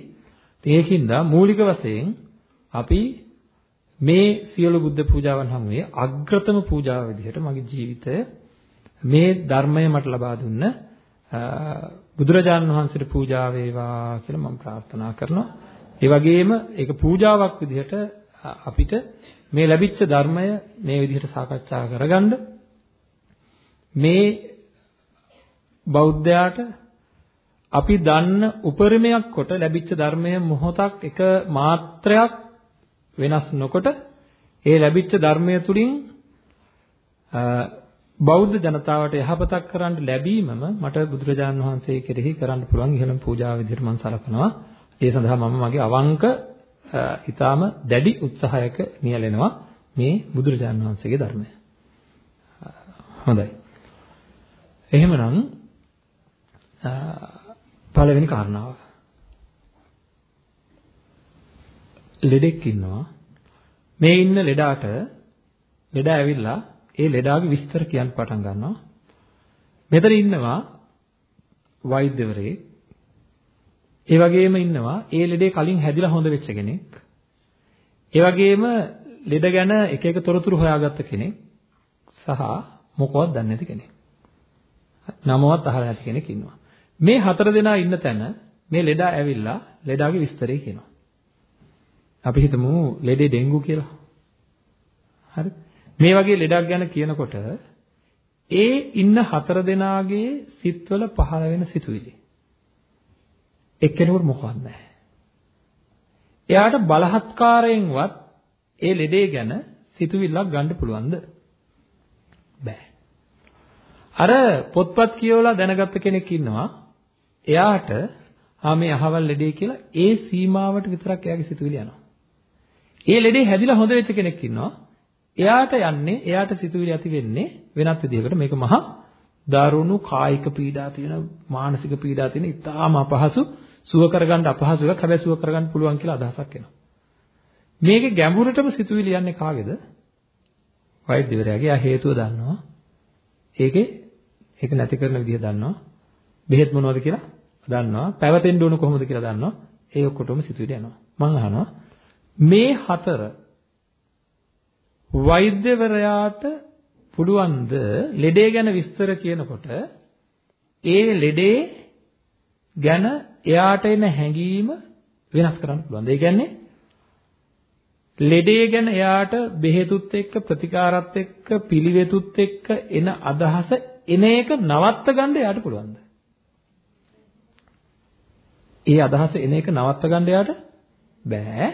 ඒකින්ද මූලික වශයෙන් අපි මේ සියලු බුද්ධ පූජාවන් හැමුවේ අග්‍රතම පූජාව විදිහට මගේ ජීවිතය මේ ධර්මය මට ලබා දුන්න බුදුරජාණන් වහන්සේට පූජා වේවා කියලා මම ප්‍රාර්ථනා කරනවා. ඒ වගේම ඒක පූජාවක් විදිහට අපිට මේ ලැබිච්ච ධර්මය මේ විදිහට සාකච්ඡා කරගන්න මේ බෞද්ධයාට අපි දන්න උපරිමයක් කොට ලැබිච්ච ධර්මය මොහොතක් එක මාත්‍රයක් වෙනස් නොකොට ඒ ලැබිච්ච ධර්මය තුලින් බෞද්ධ ජනතාවට යහපතක් කරන්න ලැබීමම මට බුදුරජාණන් වහන්සේ කෙරෙහි කරන්න පුළුවන් ඉහළම පූජාව විදිහට මම සලකනවා. ඒ සඳහා මම මගේ අවංක ඊටාම දැඩි උත්සාහයක නියැලෙනවා මේ බුදුරජාණන් වහන්සේගේ ධර්මය. හොඳයි. එහෙමනම් පළවෙනි කාරණාව. ලෙඩෙක් ඉන්නවා. මේ ඉන්න ලෙඩාට ලෙඩ ඇවිල්ලා ඒ ලෙඩාගේ විස්තර කියන්න පටන් ගන්නවා. මෙතන ඉන්නවා වෛද්‍යවරයෙක්. ඒ වගේම ඉන්නවා ඒ ලෙඩේ කලින් හැදිලා හොඳ වෙච්ච කෙනෙක්. ඒ වගේම ලෙඩ ගැන එක එක තොරතුරු හොයාගත්ත කෙනෙක් සහ මොකවත් දන්නේ නැති කෙනෙක්. නමවත් අහලා නැති කෙනෙක් ඉන්නවා. මේ හතර දෙනා ඉන්න තැන මේ ලෙඩා ඇවිල්ලා ලෙඩාගේ විස්තරය කියනවා. අපි හිතමු ලෙඩේ ඩෙන්ගු කියලා. හරි. මේ වගේ ලෙඩක් ගැන කියනකොට ඒ ඉන්න හතර දෙනාගේ සිත්වල පහළ වෙන සිතුවිලි. එක්කෙනෙකුට මොකවත් නැහැ. එයාට බලහත්කාරයෙන්වත් ඒ ලෙඩේ ගැන සිතුවිල්ලක් ගන්න පුළුවන්ද? බෑ. අර පොත්පත් කියවලා දැනගත්ත කෙනෙක් ඉන්නවා. එයාට ආ මේ අහවල් ලෙඩේ කියලා ඒ සීමාවට විතරක් එයාගේ සිතුවිලි යනවා. ඒ ලෙඩේ හැදිලා හොඳ වෙච්ච කෙනෙක් ඉන්නවා. එයාට යන්නේ එයාට සිතුවිලි ඇති වෙන්නේ වෙනත් විදිහකට මේක මහා දරුණු කායික පීඩා තියෙන මානසික පීඩා තියෙන ඉතාම අපහසු සුව කරගන්න අපහසු එකක් හැබැයි සුව කරගන්න පුළුවන් කියලා අදහසක් එනවා. මේකේ ගැඹුරටම සිතුවිලි යන්නේ කාගේද? වෛද්‍යවරයාගේ. ආ හේතුව දන්නවා. ඒකේ ඒක නැති කරන විදිහ දන්නවා. බෙහෙත් මොනවද කියලා දන්නවා. පැවතෙන්න ඕන කොහොමද කියලා දන්නවා. ඒ ඔක්කොටම සිතුවිලි යනවා. මම අහනවා මේ හතර වෛද්‍යවරයාට පුළුවන්ද ලෙඩේ ගැන විස්තර කියනකොට ඒ ලෙඩේ ගැන එයාට එන හැඟීම වෙනස් කරන්න පුළුවන්. ඒ කියන්නේ ලෙඩේ ගැන එයාට බෙහෙතුත් එක්ක ප්‍රතිකාරත් එක්ක පිළිවෙතුත් එක්ක එන අදහස එන එක නවත්ත ගන්න එයාට පුළුවන්ද? ඒ අදහස එන එක නවත්ත ගන්න එයාට බෑ.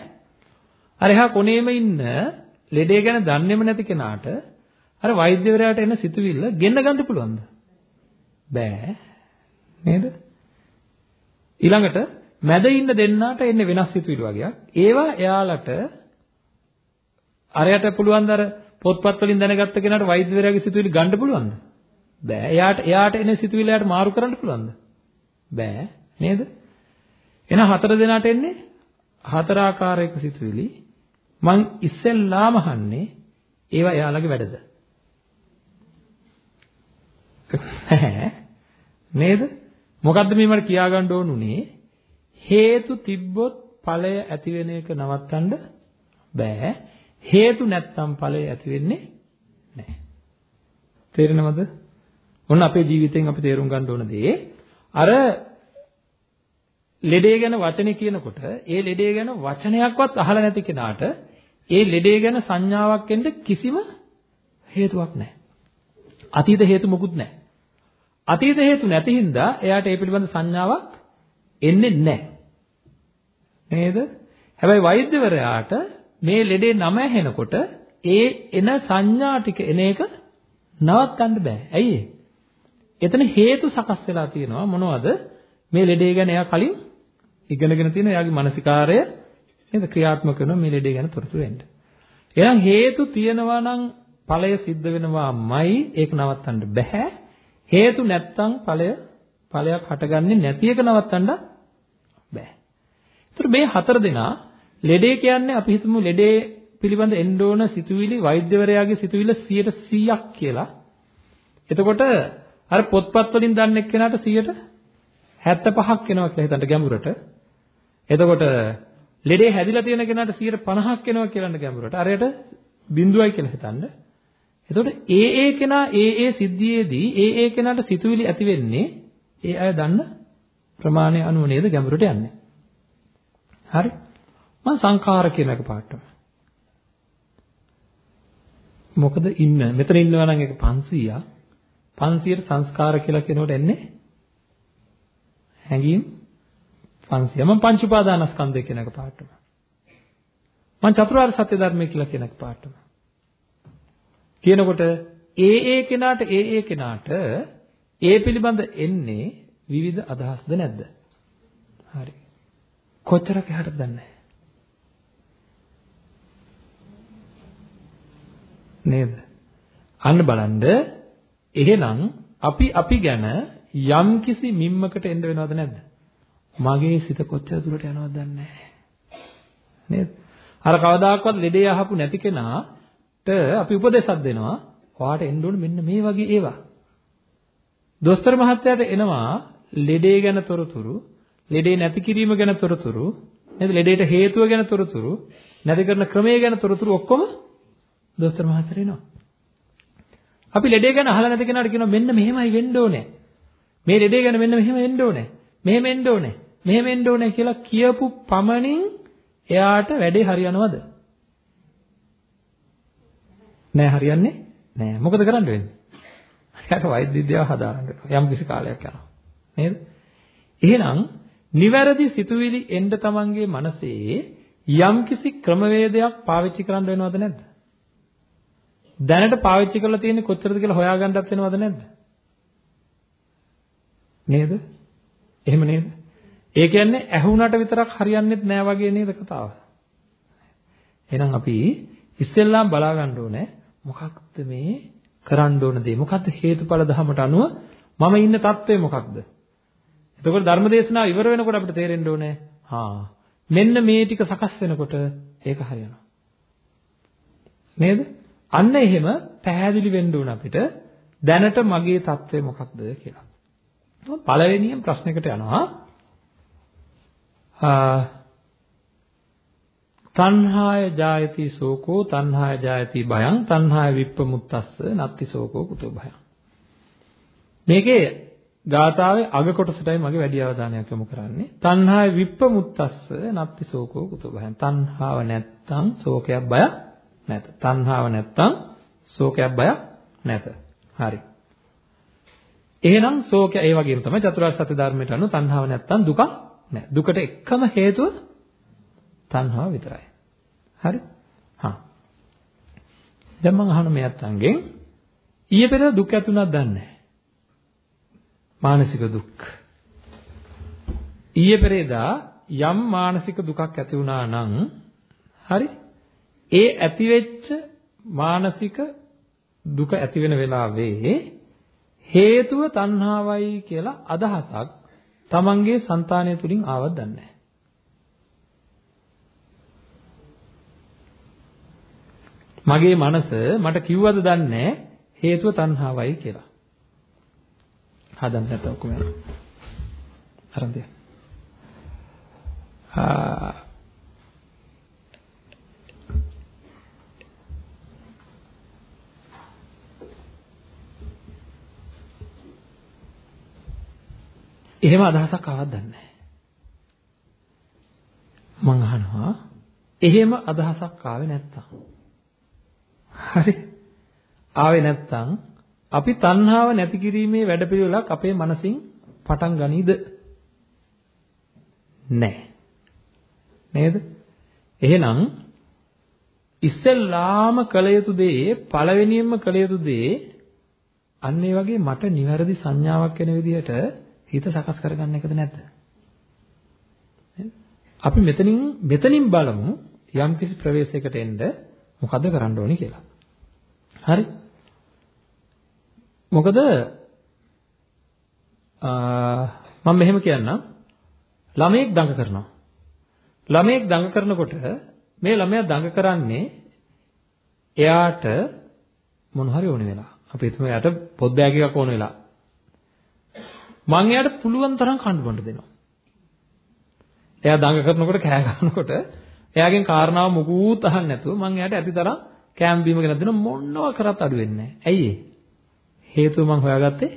අර එහා කොනේම ඉන්න ලෙඩේ ගැන දන්නේම නැති කෙනාට අර වෛද්‍යවරයාට එන සිතුවිල්ල ගෙන්න ගන්න පුළුවන්ද? බෑ. නේද? ඊළඟට මැද ඉන්න දෙන්නාට එන්නේ වෙනස් සිතුවිලි වගේක්. ඒවා එයාලට අරයට පුළුවන් අර පොත්පත් වලින් දැනගත්ත කෙනාට වෛද්‍යවරයාගේ සිතුවිලි ගන්න පුළුවන්ද? බෑ. එයාට එයාට එන සිතුවිලි එයාට මාරු කරන්න පුළුවන්ද? බෑ. නේද? එහෙනම් හතර දෙනාට එන්නේ හතර ආකාරයක සිතුවිලි. මං ඉස්සෙල්ලාම අහන්නේ ඒවා එයාලගේ වැඩද? නේද? මොකද්ද මේ මට කියා ගන්න ඕනුනේ? හේතු තිබ්බොත් ඵලය ඇති වෙන එක නවත්තන්න බෑ. හේතු නැත්තම් ඵලය ඇති වෙන්නේ නැහැ. තේරෙනවද? ඔන්න අපේ ජීවිතෙන් අපි තේරුම් ගන්න ඕන දේ අර ලෙඩේ ගැන වචනේ කියනකොට ඒ ලෙඩේ ගැන වචනයක්වත් අහලා නැති කෙනාට ඒ ලෙඩේ ගැන සංඥාවක් එන්න කිසිම හේතුවක් නැහැ. අතීත හේතු මොකුත් නැහැ. අතීත හේතු නැති හින්දා එයාට ඒ පිළිබඳ සංඥාවක් එන්නේ නැහැ. නේද? හැබැයි වෛද්‍යවරයාට මේ ලෙඩේ නම ඇහෙනකොට ඒ එන සංඥා ටික එන එක නවත්තන්න බෑ. ඇයි එතන හේතු සකස් වෙලා තියෙනවා මොනවද? මේ ලෙඩේ ගැන එයා කලින් ඉගෙනගෙන තියෙන එයාගේ මානසිකාරය නේද ක්‍රියාත්මක කරන මේ ලෙඩේ ගැන තොරතුරු එන්න. එහෙනම් හේතු තියෙනවා නම් ඵලය සිද්ධ වෙනවාමයි ඒක නවත්තන්න බෑ. හේතු නැත්තම් ඵලය ඵලයක් හටගන්නේ නැති එක නවත්තන්න බෑ. ඒතර මේ හතර දෙනා ලෙඩේ කියන්නේ අපි හිතමු ලෙඩේ පිළිබඳ එන්න ඕන සිතුවිලි වෛද්‍යවරයාගේ සිතුවිල්ල 100ක් කියලා. එතකොට අර පොත්පත් වලින් දන්න එක්කෙනාට 75ක් එනවා කියලා හිතන්න ගැඹුරට. එතකොට ලෙඩේ හැදිලා තියෙන කෙනාට 50ක් එනවා කියලා ගැඹුරට. අරයට බිඳුවයි කියලා හිතන්න. එතකොට ඒ ඒ කෙනා ඒ ඒ සිද්ධියේදී ඒ ඒ කෙනාට සිතුවිලි ඇති වෙන්නේ ඒ අය දන්න ප්‍රමාණය අනුව නේද ගැඹුරට යන්නේ. හරි? මම සංඛාර කියන එක පාඩම. මොකද ඉන්න මෙතන ඉන්නවා නම් ඒක 500ක් 500ට සංස්කාර කියලා කියනකොට එන්නේ හැඟීම් 500 මම පංච උපාදානස්කන්ධය කියන එක පාඩම. මම චතුරාර්ය සත්‍ය ධර්මය කියලා කියන එක පාඩම. කියනකොට ඒ ඒ කෙනාට ඒ ඒ කෙනාට ඒ පිළිබඳ එන්නේ විවිධ අදහස්ද නැද්ද? හරි. කොච්චරක් එහාටද දන්නේ නේද? අන්න බලන්න එහෙනම් අපි අපි ගැන යම්කිසි මිම්මකට එන්න වෙනවද නැද්ද? මගේ සිත කොච්චර දුරට යනවද දන්නේ නැහැ. නේද? අර කවදාකවත් ලෙඩේ අහපු නැති කෙනාට අපි උපදේශයක් දෙනවා. ඔයාට එන්න ඕනේ මෙන්න මේ වගේ ඒවා. දොස්තර මහත්තයාට එනවා ලෙඩේ ගැන තොරතුරු, ලෙඩේ නැති කිරීම ගැන තොරතුරු, නේද? ලෙඩේට හේතුව ගැන තොරතුරු, නැති කරන ක්‍රමය ගැන තොරතුරු ඔක්කොම දොස්තර මහත්තයාට එනවා. අපි ලෙඩේ ගැන අහලා නැති කෙනාට කියනවා මෙන්න මෙහෙමයි වෙන්න ඕනේ. මේ ලෙඩේ ගැන මෙන්න මෙහෙම වෙන්න ඕනේ. මෙහෙම වෙන්න ඕනේ. මෙහෙම වෙන්න ඕනේ කියලා කියපු පමණින් එයාට වැඩේ හරියනවද? නෑ හරියන්නේ නෑ. මොකද කරන්න වෙන්නේ? එයාට වෛද්‍ය විද්‍යාව හදාගන්න වෙනවා. යම් කිසි කාලයක් යනවා. නේද? එහෙනම් නිවැරදි සිතුවිලි එන්න තමන්ගේ මනසේ යම් කිසි ක්‍රමවේදයක් පාවිච්චි කරන්න වෙනවද නැද්ද? දැනට පාවිච්චි කරලා තියෙන්නේ කොච්චරද කියලා හොයාගන්නත් වෙනවද නැද්ද? නේද? එහෙම නේද? ඒ කියන්නේ ඇහුණට විතරක් හරියන්නේත් නෑ වගේ නේද කතාව? එහෙනම් අපි ඉස්සෙල්ලාම බලා ගන්න ඕනේ මොකක්ද මේ කරන්න ඕන දේ? මොකක්ද හේතුඵල ධමයට අනුව මම ඉන්න தත්ත්වය මොකක්ද? එතකොට ධර්මදේශනාව ඉවර වෙනකොට අපිට තේරෙන්න ඕනේ හා මෙන්න මේ ටික සකස් වෙනකොට ඒක හරියනවා. නේද? අන්න එහෙම පැහැදිලි වෙන්න ඕන අපිට දැනට මගේ தත්ත්වය මොකක්ද කියලා. පළවෙනියෙන් ප්‍රශ්නයකට යනවා. තණ්හාය ජායති සෝකෝ තණ්හාය ජායති භයං තණ්හාය විප්පමුත්තස්ස නත්ති සෝකෝ කුතෝ භයං. මේකේ ගාථාවේ අග කොටසටයි මගේ වැඩි අවධානයක් යොමු කරන්නේ. තණ්හාය විප්පමුත්තස්ස නත්ති සෝකෝ කුතෝ භයං. තණ්හාව නැත්තම් ශෝකයක් බයක් නැත. තණ්හාව නැත්තම් ශෝකයක් බයක් නැත. හරි. එහෙනම් ශෝකය ඒ වගේම තමයි චතුරාර්ය සත්‍ය ධර්මයට අනුව තණ්හාව නැත්තම් දුක නැහැ දුකට එකම හේතුව තණ්හාව විතරයි. හරි? හා. දැන් මම අහන මේ අත්ංගෙන් ඊයේ පෙර දුක් ඇතුණක් දන්නේ නැහැ. මානසික දුක්. ඊයේ පෙරේදා යම් මානසික දුකක් ඇති වුණා නම් හරි? ඒ ඇති වෙච්ච මානසික දුක ඇති වෙන වෙලාවේ හේතුව තණ්හාවයි කියලා අදහසක් තමන්ගේ సంతානය තුලින් ආවද දන්නේ මගේ මනස මට කිව්වද දන්නේ හේතුව තණ්හාවයි කියලා. හදන්න නැත ඔක්කොම යනවා. අරන්ද. ආ එහෙම අදහසක් ආවද දන්නේ මං අහනවා එහෙම අදහසක් ආවේ නැත්තම් හරි. ආවේ නැත්තම් අපි තණ්හාව නැති කිරීමේ වැඩපිළිවෙලක් අපේ මනසින් පටන් ගනීද? නැහැ. නේද? එහෙනම් ඉස්සෙල්ලාම කළ යුතු දේ පළවෙනියෙන්ම කළ යුතු දේ අන්න ඒ වගේ මට නිවැරදි සංඥාවක් එන විදිහට හිත සකස් කරගන්න එකද නැද්ද? අපි මෙතනින් මෙතනින් බලමු යම්කිසි ප්‍රවේශයකට එන්න මොකද කරන්න ඕනි කියලා. හරි? මොකද මම මෙහෙම කියන්නම් ළමයෙක් දඟ කරනවා. ළමයෙක් දඟ කරනකොට මේ ළමයා දඟ කරන්නේ එයාට මොන හරි ඕන වෙලා. අපි හිතමු එයාට පොත් බෑග් එකක් ඕන වෙලා. මං එයාට පුළුවන් තරම් කන්න බොන්න දෙනවා. එයා දඟ කරනකොට කෑ ගන්නකොට එයාගෙන් කාරණාව මුකුත් අහන්න නැතුව මං එයාට ඇතිතරම් කෑම බීම ගෙනත් දෙන මොනවා කරත් අඩු වෙන්නේ නැහැ. ඇයි ඒ? හේතුව මං හොයාගත්තේ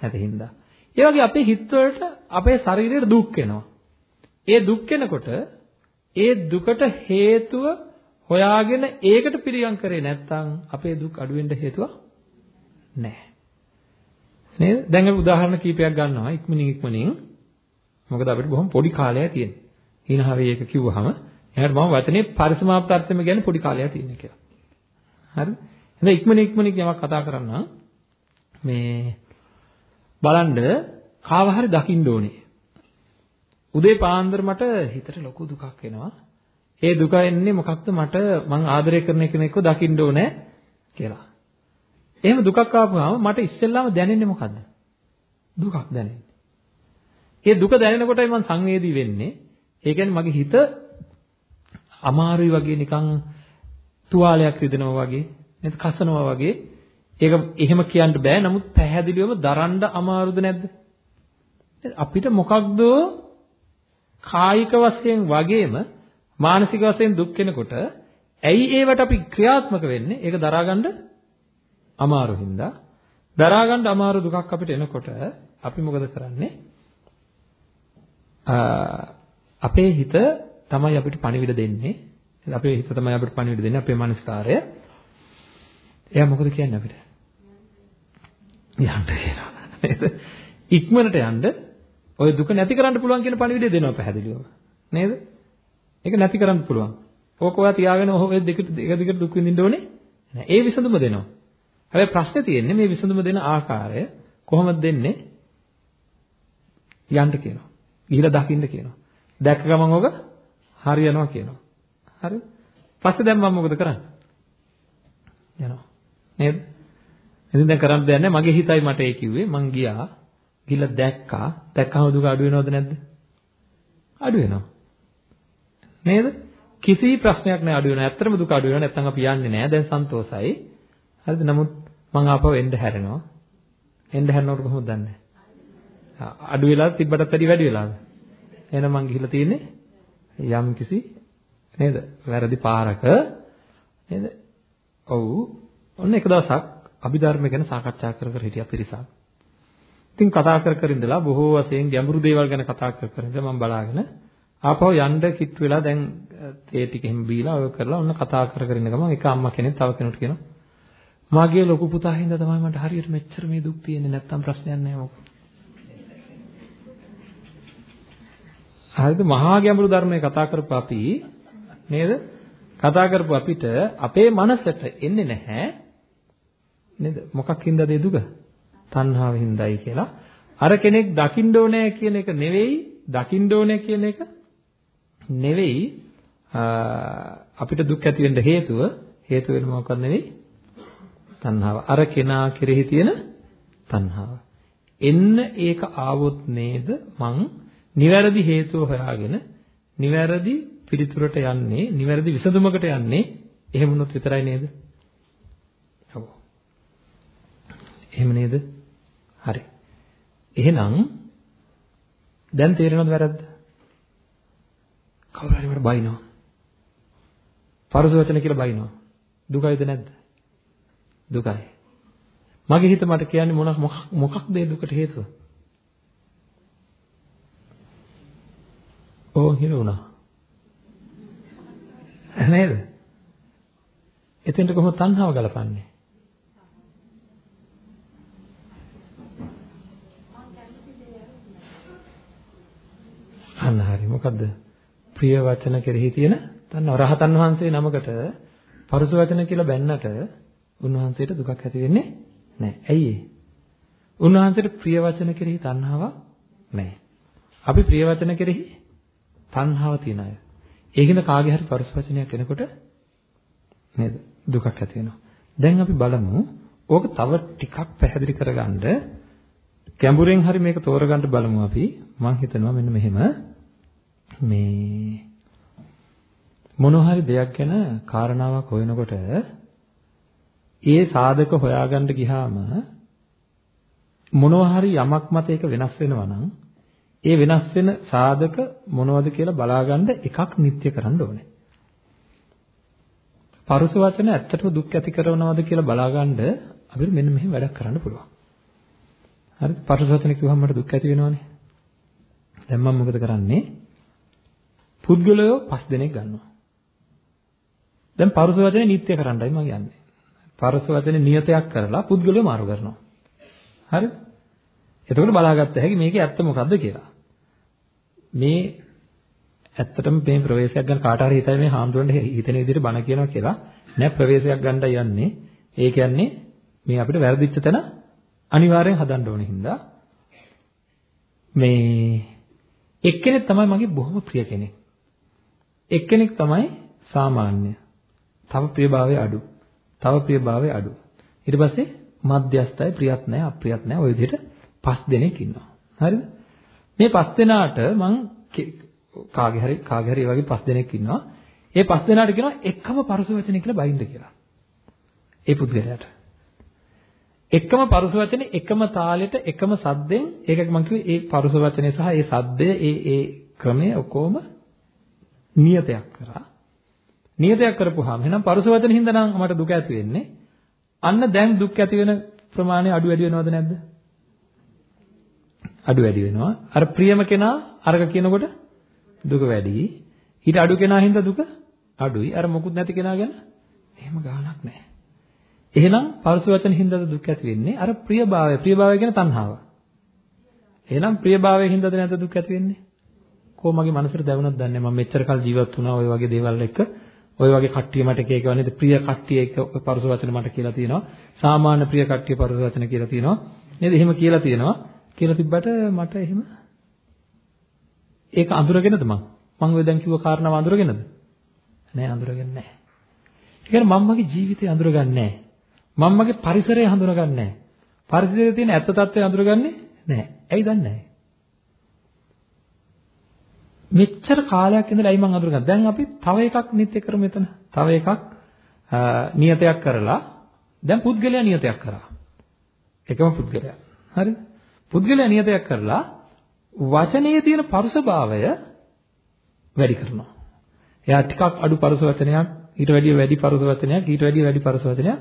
නැති හින්දා. ඒ වගේ අපේ හිතවලට අපේ ශරීරයට දුක් එනවා. ඒ දුක් එනකොට ඒ දුකට හේතුව හොයාගෙන ඒකට පිළියම් කරේ නැත්නම් අපේ දුක් අඩු වෙන්න හේතුවක් නැහැ. නේද? දැන් අපි උදාහරණ කීපයක් ගන්නවා ඉක්මනින් ඉක්මනින්. මොකද අපිට බොහොම පොඩි කාලයක් තියෙනවා. ඊනහවේ ඒක කිව්වහම එහට මම වචනේ පරිසමාප්ත අර්ථෙම කියන්නේ පොඩි කාලයක් තියෙන කියලා. හරි? එහෙනම් ඉක්මනින් ඉක්මනින් යමක් කතා කරන්න මේ බලන්න කාව හරි දකින්න ඕනේ. උදේ පාන්දර මට හිතට ලොකු දුකක් එනවා. ඒ දුක එන්නේ මොකක්ද මට මං ආදරය කරන කෙනෙක්ව දකින්න ඕනේ කියලා. එහෙම දුකක් ආපුවාම මට ඉස්සෙල්ලාම දැනෙන්නේ මොකද්ද? දුකක් දැනෙන්නේ. ඒ දුක දැනෙනකොටයි මං සංවේදී වෙන්නේ. ඒ කියන්නේ මගේ හිත අමාරුයි වගේ නිකන් තුවාලයක් රිදෙනවා වගේ නේද? කසනවා වගේ. ඒක එහෙම කියන්න බෑ. නමුත් පැහැදිලිවම දරන්න අමාරුද නැද්ද? අපිට මොකක්ද කායික වශයෙන් වගේම මානසික වශයෙන් දුක් වෙනකොට ඇයි ඒවට අපි ක්‍රියාත්මක වෙන්නේ? ඒක දරාගන්න අමාරු හින්දා. දරාගන්න අමාරු දුකක් අපිට එනකොට අපි මොකද කරන්නේ? අපේ හිත තමයි අපිට පණිවිඩ දෙන්නේ අපේ හිත තමයි අපිට පණිවිඩ දෙන්නේ අපේ මනස්කාරය. එයා මොකද කියන්නේ අපිට? යන්න කියනවා නේද? ඉක්මනට යන්න ඔය දුක නැති කරන්න පුළුවන් කියන පණිවිඩය දෙනවා පැහැදිලිවම. නේද? ඒක නැති කරන්න පුළුවන්. ඕක ඔයා තියාගෙන ඔය දෙක දෙක දිගට දුක් විඳින්න ඕනේ නෑ. ඒ විසඳුම දෙනවා. හැබැයි ප්‍රශ්නේ තියෙන්නේ මේ විසඳුම දෙන ආකාරය කොහොමද දෙන්නේ? යන්න කියනවා. ගිහිලා දකින්න කියනවා. දැක්ක ගමන් ඔක හරියනවා කියනවා. හරි? පස්සේ දැන් මම මොකද කරන්නේ? යනවා. නේද? ඉතින් දැන් කරන්න දෙයක් නැහැ. මගේ හිතයි මට ඒ කිව්වේ. මං ගියා. ගිහලා දැක්කා. දැක්කම දුක අඩු වෙනවද නැද්ද? අඩු වෙනවා. නේද? කිසි ප්‍රශ්නයක් නැහැ අඩු වෙනවා. ඇත්තටම දුක අඩු වෙනවා. නැත්නම් අපි යන්නේ නැහැ. දැන් සන්තෝසයි. හරිද? නමුත් මං ආපහු එන්න හැරෙනවා. එන්න හැරෙනකොට කොහොමද දන්නේ? අඩු වෙලා තිබ්බටත් වැඩි වැඩි වෙලාද? එහෙනම් මං ගිහිල්ලා තියෙන්නේ යම් කිසි නේද? වැරදි පාරක නේද? ඔව්. ඔන්න එක දවසක් අභිධර්ම ගැන සාකච්ඡා කර කර හිටියා පිරිසක්. ඉතින් කතා කර කර ඉඳලා බොහෝ වශයෙන් ගැඹුරු දේවල් ගැන කතා කර කර ඉඳලා මම බලාගෙන ආපහු යන්න කිට් වෙලා දැන් තේ ටික එහෙම බීලා ඔය කරලා ඔන්න කතා කර කර ඉන්න ගමන් එක අම්මා කෙනෙක් තව කෙනෙකුට කියනවා මාගේ ලොකු පුතා හින්දා තමයි මට හරියට මෙච්චර මේ දුක් තියෙන්නේ නැත්තම් ප්‍රශ්නයක් නැහැ මොකද හරිද? මහා ගැඹුරු ධර්මයේ කතා කරපු අපි නේද? කතා කරපු අපිට අපේ මනසට එන්නේ නැහැ. නේද? මොකක් හින්දාද ඒ දුක? තණ්හාව හින්දායි කියලා. අර කෙනෙක් දකින්න ඕනේ කියන එක නෙවෙයි දකින්න ඕනේ කියන එක නෙවෙයි. අපිට දුක් ඇති වෙන්න හේතුව හේතු වෙන මොකක්ද නෙවෙයි? තණ්හාව. අර කෙනා කෙරෙහි තියෙන තණ්හාව. එන්න ඒක ආවොත් නේද? මං නිවැරදි හේතුව හොයාගෙන නිවැරදි පිළිතුරට යන්නේ නිවැරදි විසඳුමකට යන්නේ එහෙම වුණොත් විතරයි නේද? ඔව්. එහෙම නේද? හරි. එහෙනම් දැන් තේරෙනවද වැරද්ද? කවුරු හරි මට බයිනවා. පරස වචන කියලා බයිනවා. දුකයිද නැද්ද? දුකයි. මගේ හිත මට කියන්නේ මොනක් මොකක්ද ඒ දුකට හේතුව? ඕන් හිර වුණා. නේද? එතෙන්ට කොහොමද තණ්හාව ගලපන්නේ? අන්න හරි. මොකද්ද? ප්‍රිය වචන කෙරෙහි තියෙන තණ්හාව. රහතන් වහන්සේ නමකට පරුස වචන කියලා බැන්නට උන්වහන්සේට දුකක් ඇති වෙන්නේ නැහැ. ඇයි ඒ? උන්වහන්සේට ප්‍රිය වචන කෙරෙහි තණ්හාවක් නැහැ. අපි ප්‍රිය වචන කෙරෙහි තණ්හාව තියන අය. ඒකින කාගේ හරි පරුස වචනයක් එනකොට නේද දුකක් ඇති වෙනවා. දැන් අපි බලමු ඕක තව ටිකක් පැහැදිලි කරගන්න ගැඹුරෙන් හරි මේක තෝරගන්න බලමු අපි. මම හිතනවා මෙන්න මෙහෙම මේ මොන හරි දෙයක් ගැන කාරණාවක් හොයනකොට ඒ සාධක හොයාගන්න ගියාම මොනවා හරි යමක් මත ඒක වෙනස් වෙනවා නම් ඒ වෙනස් වෙන සාධක මොනවද කියලා බලාගන්න එකක් නිත්‍ය කරන්න ඕනේ. පරුස වචන ඇත්තටම දුක් ඇති කරනවද කියලා බලාගන්න අපිට මෙන්න මෙහෙම වැඩක් කරන්න පුළුවන්. හරිද? පරුස වචන කිව්වම මට දුක් ඇති වෙනවනේ. දැන් මම මොකද කරන්නේ? පුද්ගලයෝ පස් දෙනෙක් ගන්නවා. දැන් පරුස වචනේ නිත්‍ය කරන්නයි මම යන්නේ. පරුස වචනේ නියතයක් කරලා පුද්ගලයෝ මාරු කරනවා. හරිද? එතකොට බලාගත්ත හැකි මේකේ ඇත්ත මොකද්ද කියලා. මේ ඇත්තටම මේ ප්‍රවේශයක් ගන්න කාට හරි හිතයි මේ හාමුදුරන්ට හිතෙන විදිහට බණ කියනවා කියලා නෑ ප්‍රවේශයක් ගන්නයි යන්නේ. ඒ කියන්නේ මේ අපිට වැරදිච්ච තැන අනිවාර්යෙන් හදන්න ඕනේ හින්දා මේ එක්කෙනෙක් තමයි මගේ බොහොම ප්‍රිය කෙනෙක්. එක්කෙනෙක් තමයි සාමාන්‍ය. තව ප්‍රියභාවය අඩු. තව ප්‍රියභාවය අඩු. ඊට පස්සේ මධ්‍යස්ථයි ප්‍රියත් නැහැ අප්‍රියත් නැහැ ওই විදිහට පස් දෙනෙක් ඉන්නවා. හරිද? මේ පස් දෙනාට මං කාගේ හරි කාගේ හරි වගේ පස් දෙනෙක් ඉන්නවා. ඒ පස් දෙනාට කියනවා එකම පරස වචනේ කියලා බයින්ද කියලා. ඒ පුද්ගලයාට. එකම පරුස වචනේ එකම තාලෙට එකම සද්දෙන් ඒක මම කිව්වේ ඒ පරුස වචනේ සහ ඒ සද්දය ඒ ඒ ක්‍රමය ඔකෝම නියතයක් කරා. නියතයක් කරපුවාම එහෙනම් පරුස වචන හින්දා නම් මට දුක ඇති වෙන්නේ. අන්න දැන් දුක් ඇති වෙන ප්‍රමාණය අඩු වැඩි වෙනවද නැද්ද? අඩු වැඩි වෙනවා. අර ප්‍රියම කෙනා අරක කියනකොට දුක වැඩි. ඊට අඩු කෙනා හින්දා දුක අඩුයි. අර මොකුත් නැති කෙනා ගැන එහෙම ගාණක් නැහැ. එහෙනම් පරස වචන හින්දාද දුක් ඇති වෙන්නේ? අර ප්‍රියභාවය, ප්‍රියභාවය කියන්නේ තණ්හාව. එහෙනම් ප්‍රියභාවය හින්දාද නැද්ද දුක් ඇති වෙන්නේ? කොහොම මගේ මනසට දැනුණත් දන්නේ මම මෙච්චර කල් ජීවත් වුණා ඔය වගේ දේවල් එක්ක ඔය වගේ කට්ටිය මට කේක වන්නේද ප්‍රිය කට්ටිය එක පරස වචන මට කියලා තියෙනවා සාමාන්‍ය ප්‍රිය කට්ටිය පරස වචන කියලා තියෙනවා නේද එහෙම කියලා තියෙනවා කියලා තිබ්බට මට එහෙම ඒක අඳුරගෙනද මං? මං ඔය දැන් කිව්ව කාරණාව අඳුරගෙනද? නෑ අඳුරගෙන නෑ. ඒ කියන්නේ මම මගේ ජීවිතය අඳුරගන්නේ නෑ. මම මගේ පරිසරය හඳුනගන්නේ නෑ. පරිසරයේ තියෙන ඇත්ත తත්වය අඳුරගන්නේ නෑ. ඇයි දන්නේ නෑ? මෙච්චර කාලයක් ඉඳලා ඇයි මං අඳුරගන්නේ? දැන් අපි තව එකක් නිත්‍ය කරමු මෙතන. තව එකක් නියතයක් කරලා දැන් පුද්ගලයා නියතයක් කරා. එකම පුද්ගලයා. හරිද? පුද්ගලයා නියතයක් කරලා වචනයේ තියෙන පරුසභාවය වැඩි කරනවා. එයා ටිකක් අඩු පරුස වචනයක් ඊට වැඩිය වැඩි පරුස වචනයක් ඊට වැඩිය වැඩි පරුස වචනයක්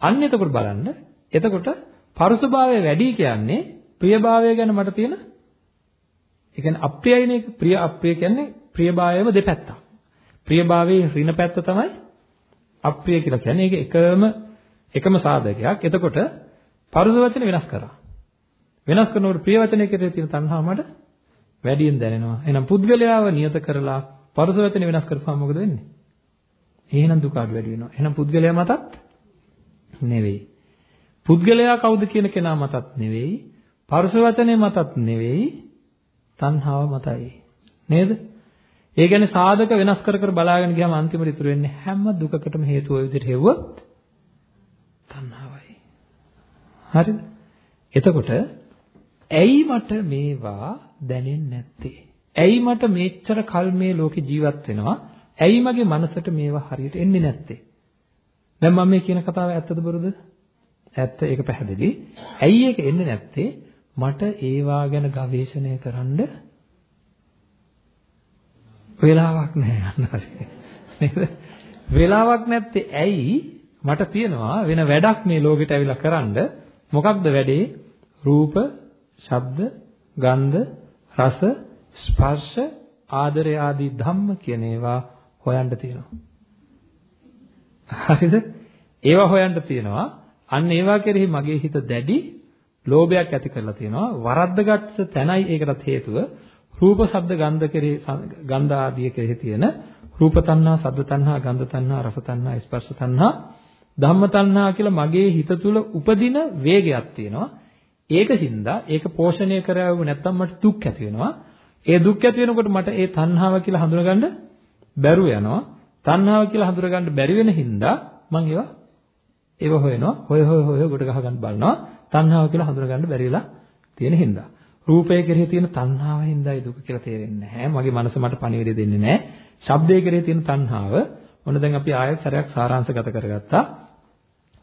අන්න එතකොට බලන්න එතකොට පරුසභාවය වැඩි කියන්නේ ප්‍රියභාවය ගැන මට තියෙන ඒ කියන්නේ අප්‍රියයිනේ ප්‍රිය අප්‍රිය කියන්නේ ප්‍රියභාවයම දෙපැත්තක්. ප්‍රියභාවයේ ඍණ පැත්ත තමයි අප්‍රිය කියලා කියන්නේ. ඒක එකම එකම සාධකයක්. එතකොට පරුස වචන වෙනස් කරා. වෙනස් කරනකොට ප්‍රිය වචනයේ කෙරේ තියෙන තණ්හාව මට වැඩියෙන් දැනෙනවා. එහෙනම් පුද්ගලයාව නියත කරලා පරුස වචන වෙනස් කරපුවාම මොකද වෙන්නේ? එහෙනම් දුක අඩු වැඩි වෙනවා. එහෙනම් පුද්ගලයා මතත් නෙවෙයි. පුද්ගලයා කවුද කියන කෙනා මතත් නෙවෙයි. පරුස වචනේ මතත් නෙවෙයි. තණ්හාව මතයි. නේද? ඒ කියන්නේ සාධක වෙනස් කර කර බලාගෙන ගියාම අන්තිමට ඉතුරු වෙන්නේ හැම දුකකටම හේතුව ඔය විදිහට හෙව්වොත් තණ්හාවයි. හරිද? එතකොට ඇයි මට මේවා දැනෙන්නේ නැත්තේ? ඇයි මට මෙච්චර කල් මේ ලෝකේ ජීවත් වෙනවා? ඇයි මගේ මනසට මේවා හරියට එන්නේ නැත්තේ? දැන් මම මේ කියන කතාව ඇත්තද බොරුද? ඇත්ත ඒක පැහැදිලි. ඇයි ඒක එන්නේ නැත්තේ? මට ඒවා ගැන ගවේෂණය කරන්න වෙලාවක් නැහැ අන්නහරි. නේද? වෙලාවක් නැත්තේ ඇයි? මට තියෙනවා වෙන වැඩක් මේ ලෝකෙට ඇවිල්ලා කරන්න. මොකක්ද වැඩේ? රූප, ශබ්ද, ගන්ධ, රස, ස්පර්ශ, ආදරය ආදී ධම්ම කියන ඒවා හොයන්න තියෙනවා. හරිද? ඒවා හොයන්න තියෙනවා. අන්න ඒවා කෙරෙහි මගේ හිත දැඩි ලෝභයක් ඇති කරලා තියෙනවා. වරද්දගත්ත තැනයි ඒකටත් හේතුව. රූප, ශබ්ද, ගන්ධ කෙරෙහි ගන්ධ ආදී කෙරෙහි තියෙන රූප තණ්හා, ශබ්ද තණ්හා, ගන්ධ තණ්හා, රස තණ්හා, ස්පර්ශ තණ්හා, ධම්ම තණ්හා කියලා මගේ හිත තුල උපදින වේගයක් තියෙනවා. ඒකින්ද ඒක පෝෂණය කරව නැත්නම් මට දුක් ඇති වෙනවා. ඒ දුක් ඇති වෙනකොට මට ඒ තණ්හාව කියලා හඳුනගන්න බැරුව යනවා. තණ්හාව කියලා හඳුනගන්න බැරි වෙන හින්දා මම ඒවා ඒව හොයනවා. හොය හොය හොය ගොඩ ගහ ගන්න බලනවා. තණ්හාව කියලා හඳුනගන්න බැරි වෙලා තියෙන හින්දා. රූපය කෙරෙහි තියෙන තණ්හාව හින්දායි දුක කියලා තේරෙන්නේ නැහැ. මගේ මනස මට පණිවිඩය දෙන්නේ නැහැ. ශබ්දය කෙරෙහි තියෙන තණ්හාව ඔන්න දැන් අපි ආයෙත් සැරයක් සාරාංශගත කරගත්තා.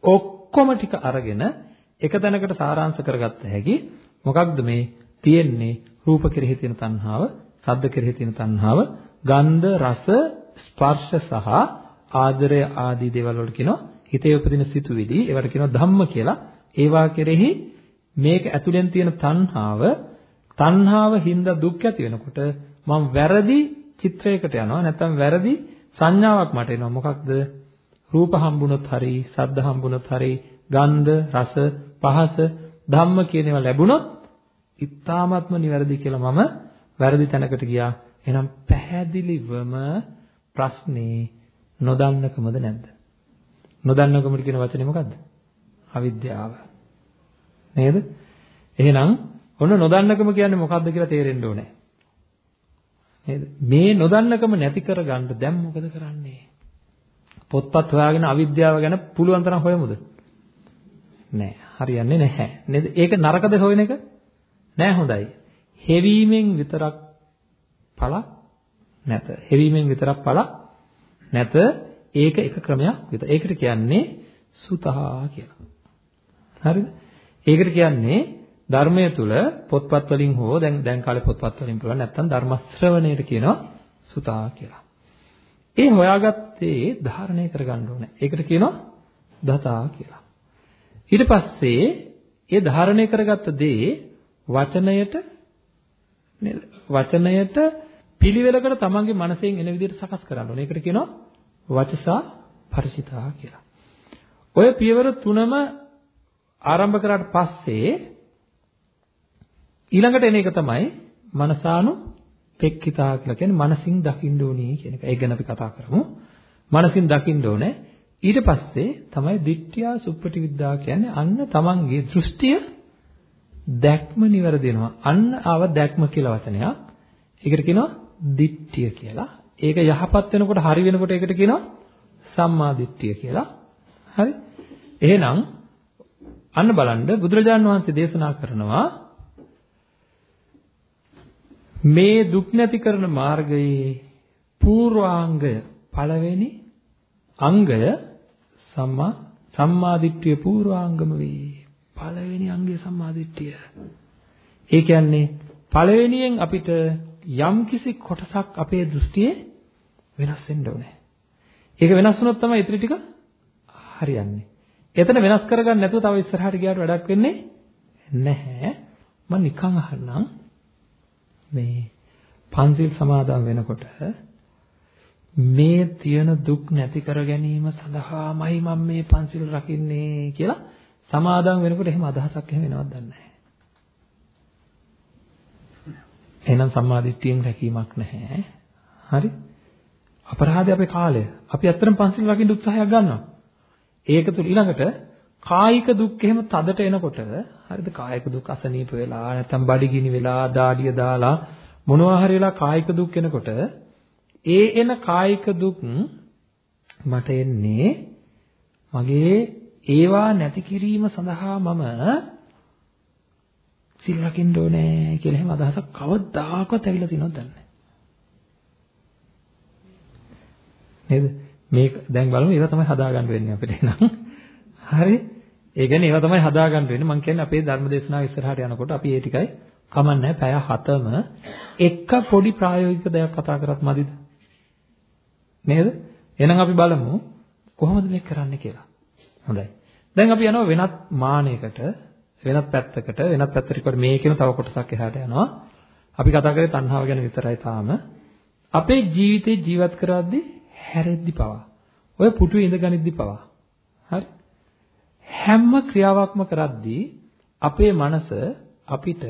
ඔක්කොම ටික අරගෙන එක තැනකට සාරාංශ කරගත්ත හැකි මොකක්ද මේ තියෙන්නේ? රූප කෙරෙහි තියෙන තණ්හාව, ශබ්ද කෙරෙහි තියෙන තණ්හාව, ගන්ධ, රස, ස්පර්ශ සහ ආදරය ආදී දේවල් වලට කියනවා හිතේ උපදින සිතුවිලි. ඒවට කියනවා ධම්ම කියලා. ඒවා කෙරෙහි මේක ඇතුලෙන් තියෙන තණ්හාව තණ්හාව හින්දා දුක් ඇති වෙනකොට මම වැරදි චිත්‍රයකට යනවා. නැත්නම් වැරදි සංඥාවක් මට එනවා. මොකක්ද? රූප හම්බුනොත් හරි ශබ්ද හම්බුනොත් හරි ගන්ධ රස පහස ධම්ම කියන ඒවා ලැබුණොත් ඉතාමත්ම නිවැරදි කියලා මම වැරදි තැනකට ගියා. එහෙනම් පැහැදිලිවම ප්‍රශ්නේ නොදන්නකමද නැද්ද? නොදන්නකමට කියන වචනේ මොකද්ද? අවිද්‍යාව. නේද? එහෙනම් ඔන්න නොදන්නකම කියන්නේ මොකද්ද කියලා තේරෙන්න ඕනේ. නේද? මේ නොදන්නකම නැති කරගන්න දැන් මොකද කරන්නේ? පොත්පත් හොයාගෙන අවිද්‍යාව ගැන පුළුවන් තරම් හොයමුද? නෑ. හරියන්නේ නැහැ. නේද? ඒක නරකද හොයන එක? නෑ හොඳයි. හෙවීමෙන් විතරක් පළක් නැත. හෙවීමෙන් විතරක් පළක් නැත. ඒක එක ක්‍රමයක් විතර. ඒකට කියන්නේ සුතහා කියලා. හරිද? ඒකට කියන්නේ ධර්මය තුල පොත්පත් වලින් හෝ දැන් දැන් කාලේ පොත්පත් වලින් පුළුවන් නැත්නම් ධර්ම ශ්‍රවණයට කියනවා සුතා කියලා. ඒ හොයාගත්තේ ධාරණය කරගන්න ඕනේ. ඒකට කියනවා දතා කියලා. ඊට පස්සේ ඒ ධාරණය කරගත්ත දේ වචනයට නේද? වචනයට පිළිවෙලකට තමන්ගේ මනසෙන් එන විදිහට සකස් කරන්න ඕනේ. ඒකට කියනවා වචසා පරිචිතා කියලා. ඔය පියවර තුනම ආරම්භ කරාට පස්සේ ඊළඟට එන එක තමයි මනසානු පෙක්කිතා කියලා කියන්නේ මනසින් දකින්න ඕනේ කියන එක. ඒක ගැන අපි කතා කරමු. මනසින් දකින්න ඕනේ. ඊට පස්සේ තමයි දිට්ඨියා සුප්පටිවිද්දා කියන්නේ අන්න තමන්ගේ දෘෂ්ටිය දැක්ම නිවැරදි වෙනවා. අන්න ආව දැක්ම කියලා වචනයක්. ඒකට කියනවා දිට්ඨිය කියලා. ඒක යහපත් වෙනකොට හරි වෙනකොට ඒකට කියනවා සම්මා දිට්ඨිය කියලා. හරි? එහෙනම් අන්න බලන්න බුදුරජාණන් වහන්සේ දේශනා කරනවා මේ දුක් නැති කරන මාර්ගයේ පූර්වාංගය පළවෙනි අංගය සම්මා සම්මාදිට්ඨිය පූර්වාංගම වේ. පළවෙනි අංගය සම්මාදිට්ඨිය. ඒ කියන්නේ පළවෙනියෙන් අපිට යම්කිසි කොටසක් අපේ දෘෂ්ටියේ වෙනස් වෙන්න ඕනේ. ඒක වෙනස් වුණොත් තමයි ඉතිරි ටික හරියන්නේ. එතන වෙනස් කරගන්න නැතුව තව ඉස්සරහට ගියාට වැඩක් වෙන්නේ නැහැ. මම නිකන් අහන්නම් මේ පන්සිල් සමාදන් වෙනකොට මේ තියෙන දුක් නැති කර ගැනීම සඳහාමයි මම මේ පන්සිල් රකින්නේ කියලා සමාදන් වෙනකොට එහෙම අදහසක් එහෙම එනවද දන්නේ නැහැ. එහෙනම් සම්මාදිට්ඨියෙන් රැකීමක් නැහැ. හරි? අපරාධය අපේ කාලය. අපි ඇත්තටම පන්සිල් රකින්න උත්සාහයක් ගන්නවා. ඒක තුල ඊළඟට කායික දුක් එහෙම තදට එනකොට හරිද කායික දුක් අසනීප වෙලා නැත්නම් බඩගිනි වෙලා දාඩිය දාලා මොනවා හරි වෙලා කායික දුක් එනකොට ඒ එන කායික දුක් මට එන්නේ මගේ ඒවා නැති කිරීම සඳහා මම සිල් රකින්න ඕනේ කියලා එහෙම අදහසක් කවදාකවත් ඇවිල්ලා තියෙනවද දන්නේ නේද? මේක දැන් බලමු ඒවා තමයි හදාගන්න වෙන්නේ අපිට එහෙනම්. හරි? ඒ කියන්නේ ඒවා තමයි හදාගන්න වෙන්නේ. මම කියන්නේ අපේ ධර්ම දේශනාව ඉස්සරහට යනකොට අපි ඒ ටිකයි කමන්නේ. පැය 7ම එක පොඩි ප්‍රායෝගික දෙයක් කතා කරත් මදිද? නේද? එහෙනම් අපි බලමු කොහොමද මේක කරන්න කියලා. හොඳයි. දැන් අපි යනවා වෙනත් මානයකට වෙනත් පැත්තකට වෙනත් පැත්තට කොට මේකේම තව කොටසක් එහාට යනවා. අපි කතා කරේ තණ්හාව ගැන විතරයි තාම. අපේ ජීවිතේ ජීවත් කරද්දී හැරෙද්දි පවා. ඔය පුටුවේ ඉඳගනිද්දි පවා. හරි? හැම ක්‍රියාවක්ම කරද්දී අපේ මනස අපිට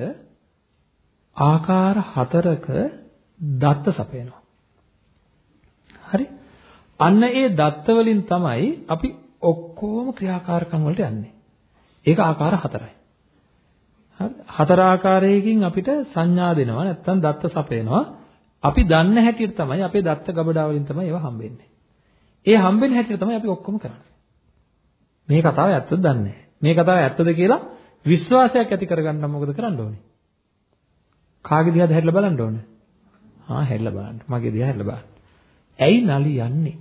ආකාර හතරක දත්ත සපයනවා. හරි? අන්න ඒ දත්ත වලින් තමයි අපි ඔක්කොම ක්‍රියාකාරකම් වලට යන්නේ. ඒක ආකාර හතරයි. හරි? හතර ආකාරයකින් අපිට සංඥා දෙනවා නැත්නම් දත්ත සපයනවා. අපි දන්න හැටියට තමයි අපේ දත්ත ගබඩාව වලින් තමයි ඒවා හම්බෙන්නේ. ඒ හම්බෙන හැටියට තමයි අපි ඔක්කොම කරන්නේ. මේ කතාව ඇත්තද දන්නේ මේ කතාව ඇත්තද කියලා විශ්වාසයක් ඇති කරගන්න මොකද කරන්න ඕනේ? කාගේ දිහාද හැරිලා බලන්න ඕනේ? ආ හැරිලා බලන්න. මගේ දිහා හැරිලා බලන්න. ඇයි නලියන්නේ?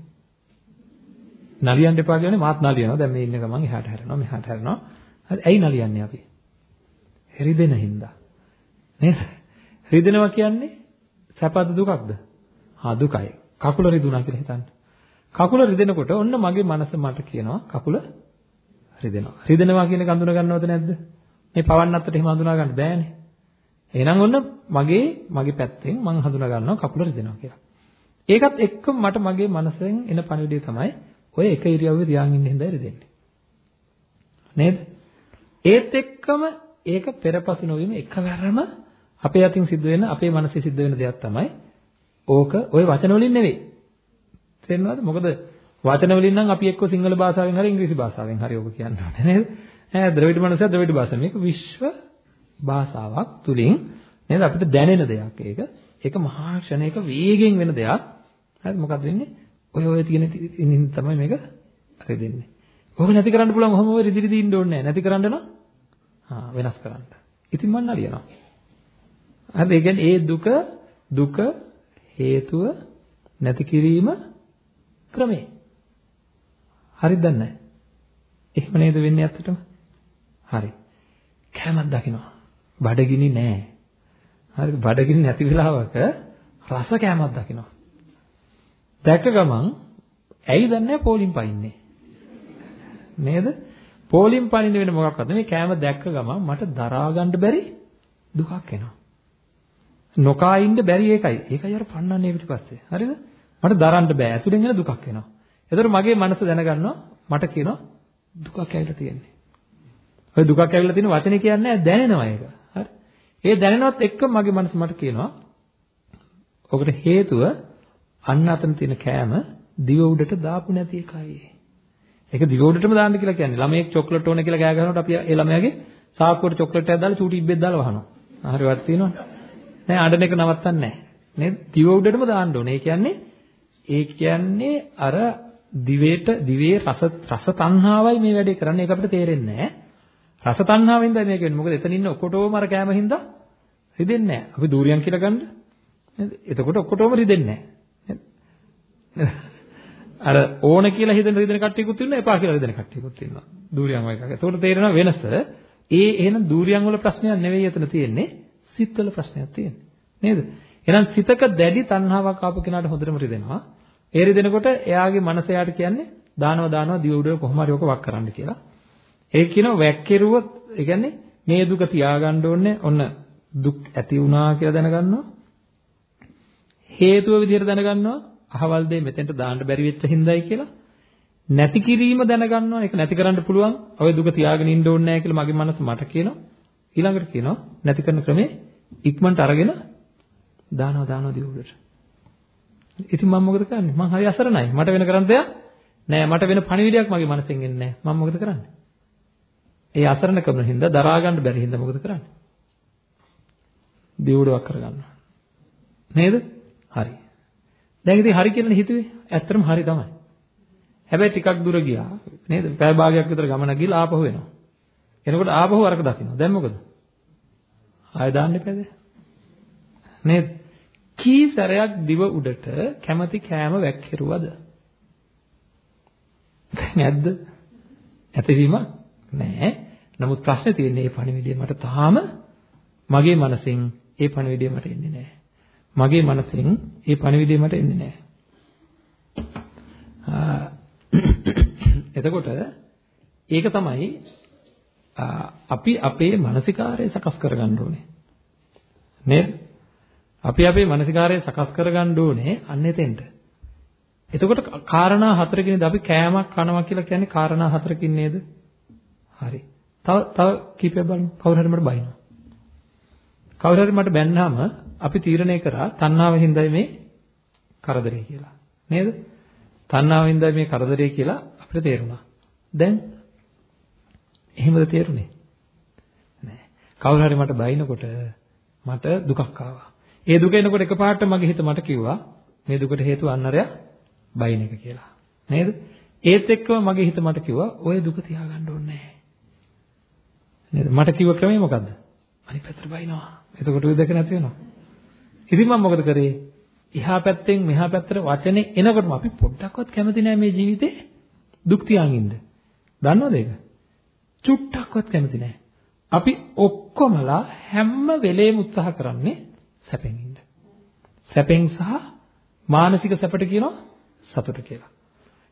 නලියන්න එපා කියන්නේ මාත් නලියනවා. දැන් මේ ඉන්න ගමන් එහාට හැරෙනවා මෙහාට හැරෙනවා. හරි ඇයි නලියන්නේ අපි? රිදෙන හින්දා. නේද? රිදෙනවා කියන්නේ සැපද දුකක්ද? ආ දුකයි. කකුල රිදුනා කියලා හිතන්න. කකුල රිදෙනකොට ඔන්න මගේ මනස මට කියනවා කකුල රිදෙනවා. රිදෙනවා කියන එක හඳුනා ගන්නවද නැද්ද? මේ පවන්නත්තට එහෙම හඳුනා ගන්න බෑනේ. එහෙනම් ඔන්න මගේ මගේ පැත්තෙන් මම හඳුනා ගන්නවා කකුල රිදෙනවා කියලා. ඒකත් එක්කම මට මගේ මනසෙන් එන පණිවිඩය තමයි ඔය එක ඉරියව්වේ තියාගෙන ඉන්න හින්දායි රිදෙන්නේ. නේද? ඒත් එක්කම ඒක පෙරපසු නොවීම එකවරම අපේ අතින් සිද්ධ වෙන අපේ මනසේ සිද්ධ වෙන දෙයක් තමයි ඕක ওই වචන වලින් නෙවෙයි. තේරෙනවද? මොකද වචන වලින් නම් අපි එක්ක සිංහල භාෂාවෙන් හරි ඉංග්‍රීසි භාෂාවෙන් හරි ඕක කියන්න ඕනේ නේද? ඈ ද්‍රවිඩ මනසය ද්‍රවිඩ භාෂාව. මේක විශ්ව භාෂාවක් තුලින් නේද අපිට දැනෙන දෙයක් ඒක. ඒක මහා ක්ෂණයක වේගෙන් වෙන දෙයක්. හරිද? මොකක්ද වෙන්නේ? ඔය ඔය තියෙන ඉන්න තමයි මේක රෙදෙන්නේ. ඕක නැති කරන්න පුළුවන් ඔහම ඔය රිදි රිදි ඉන්න ඕනේ නැහැ. නැති කරන්න නම් ආ වෙනස් කරන්න. ඉතින් මම නලියනවා. හරිද? ඒ කියන්නේ ඒ දුක දුක හේතුව නැති කිරීම ක්‍රමේ. හරිද නැහැ? එහෙම නේද වෙන්නේ ඇත්තටම? හරි. කැමක් දකින්නවා. බඩගිනි නෑ. හරිද? බඩගිනි නැති වෙලාවක රස කැමක් දකින්නවා. දැක්ක ගමන් ඇයි දන්නේ පෝලිම් පයින්නේ? නේද? පෝලිම් පයින්න වෙන මොකක්වත් නෙමෙයි කෑම දැක්ක ගමන් මට දරා ගන්න බැරි දුකක් එනවා. නොකා ඉන්න බැරි ඒකයි. ඒකයි අර පන්නන්නේ පිටිපස්සේ. හරිද? මට දරන්න බෑ. ඇතුලෙන් එන දුකක් එනවා. ඒතර මගේ මනස දැනගන්නවා මට කියනවා දුකක් ඇවිල්ලා තියෙන්නේ. ඔය දුකක් ඇවිල්ලා තියෙන වචනේ කියන්නේ දැනෙනවා ඒක. හරි. ඒ දැනෙනවත් එක්ක මගේ මනස මට කියනවා ඔකට හේතුව අන්න අතන තියෙන කෑම දිව උඩට දාපු නැති එකයි. ඒක දිව උඩටම දාන්න කියලා කියන්නේ. ළමයෙක් චොක්ලට් ඕන කියලා ගෑ ගන්නකොට අපි ඒ ළමයාගේ සාක්කුවට චොක්ලට් එකක් දාලා චූටි ඉබ්බෙක් දාලා වහනවා. හරි වට තියෙනවනේ. නෑ අඬන එක නවත්තන්නේ නෑ. නේද? දිව උඩටම දාන්න ඕනේ. ඒ කියන්නේ ඒ කියන්නේ අර දිවේට දිවේ රස රස තණ්හාවයි මේ වැඩේ කරන්නේ. ඒක අපිට තේරෙන්නේ නෑ. රස තණ්හාවෙන්ද මේක වෙන්නේ. මොකද එතන ඉන්න ඔකොටෝම අර කැම හින්දා රිදෙන්නේ නෑ. අපි දූරියන් කියලා ගන්න. නේද? එතකොට ඔකොටෝම රිදෙන්නේ නෑ. අර ඕන කියලා හිතන රිදෙන කට්ටියකුත් ඉන්නවා එපා කියලා රිදෙන කට්ටියකුත් ඉන්නවා. දූරියන් වගේ එකක්. එතකොට තේරෙනවා වෙනස. ඒ එහෙනම් දූරියන් වල ප්‍රශ්නයක් නෙවෙයි එතන තියෙන්නේ. සිත්වල ප්‍රශ්නයක් තියෙන්නේ. නේද? එහෙනම් සිතක දැඩි තණ්හාවක් ආපු කෙනාට හොඳටම රිදෙනවා. ඒ රිදෙනකොට එයාගේ මනස එයාට කියන්නේ දානව දානව දිව උඩ කොහොම හරි ඔක වක් කරන්න කියලා. ඒ කියනවා වැක්කිරුවොත් ඒ කියන්නේ මේ දුක තියාගන්න ඕනේ. ඔන්න දුක් ඇති වුණා කියලා දැනගන්නවා. හේතුව විදිහට දැනගන්නවා. අහවල් දෙය මෙතෙන්ට දාන්න බැරි වෙච්ච හින්දායි කියලා. නැති කිරීම දැනගන්නවා. ඒක නැති කරන්න පුළුවන්. ඔය දුක තියාගෙන ඉන්න ඕනේ නැහැ කියලා මගේ මනස මට කියනවා. ඊළඟට කියනවා නැති කරන ක්‍රමේ ඉක්මනට අරගෙන දානවා දානවා දිව උඩට. ඉතින් මම මොකද කරන්නේ? මං හරි අසරණයි. මට වෙන කරන්න දෙයක් නෑ. මට වෙන පණිවිඩයක් මගේ මනසෙන් එන්නේ නෑ. මම මොකද කරන්නේ? ඒ අසරණකම හින්දා දරා ගන්න බැරි හින්දා මොකද කරන්නේ? දියුඩුවක් කරගන්නවා. නේද? හරි. දැන් ඉතින් හරි කියලා හිතුවේ. ඇත්තටම හරි තමයි. හැබැයි ටිකක් දුර ගියා. නේද? පැය භාගයක් විතර ගමන ගිහලා ආපහු එනවා. එනකොට ආපහු අරක දකින්න. දැන් මොකද? ආය දාන්න එපාද? නේද? කී සැරයක් දිව උඩට කැමැති කෑම වැක්කිරුවද? නැද්ද? ඇතිවීමක් නෑ. නමුත් ප්‍රශ්නේ තියෙන්නේ මේ පණිවිඩය මට තාම මගේ මනසෙන් ඒ පණිවිඩය මට එන්නේ නෑ. මගේ මනසෙන් ඒ පණිවිඩය මට එන්නේ නෑ. එතකොට ඒක තමයි අපි අපේ මානසිකාරය සකස් කරගන්න ඕනේ. නේද? අපි අපේ මානසිකාරය සකස් කරගන්න ඕනේ අන්න එතෙන්ට. එතකොට කාරණා හතරකින්ද අපි කෑමක් කනවා කියලා කියන්නේ කාරණා හතරකින් නේද? හරි. තව තව කීපයක් බලමු. කවුරු හරි මට බයිනවා. කවුරු හරි මට බැන්නාම අපි තීරණය කරා තණ්හාව හින්දායි මේ කරදරේ කියලා. නේද? තණ්හාව හින්දායි මේ කරදරේ කියලා අපිට තේරුණා. දැන් එහෙමද තේරුනේ? නෑ. කවුරු හරි මට බයිනකොට මට දුකක් ආවා. ඒ දුක එනකොට එකපාරට මගේ හිත මට කිව්වා මේ දුකට හේතුව අන්නරය බයින එක කියලා. නේද? ඒත් එක්කම මගේ හිත මට කිව්වා ඔය දුක තියාගන්න ඕනේ නැහැ. නේද? මට කිව්ව ක්‍රමය මොකද්ද? අනිත් පැත්තට බයිනවා. එතකොට ඔය දෙක නැති වෙනවා. ඉතින් මම මොකද කරේ? එහා පැත්තෙන් මෙහා පැත්තට වචනේ එනකොටම අපි පොඩ්ඩක්වත් කැමති නැහැ මේ ජීවිතේ දුක් තියාගෙන ඉන්න. දන්නවද ඒක? චුට්ටක්වත් කැමති නැහැ. අපි ඔක්කොමලා හැම වෙලේම උත්සාහ කරන්නේ සැපෙන් ඉන්න. සැපෙන් සහ මානසික සැපට කියනවා සතුට කියලා.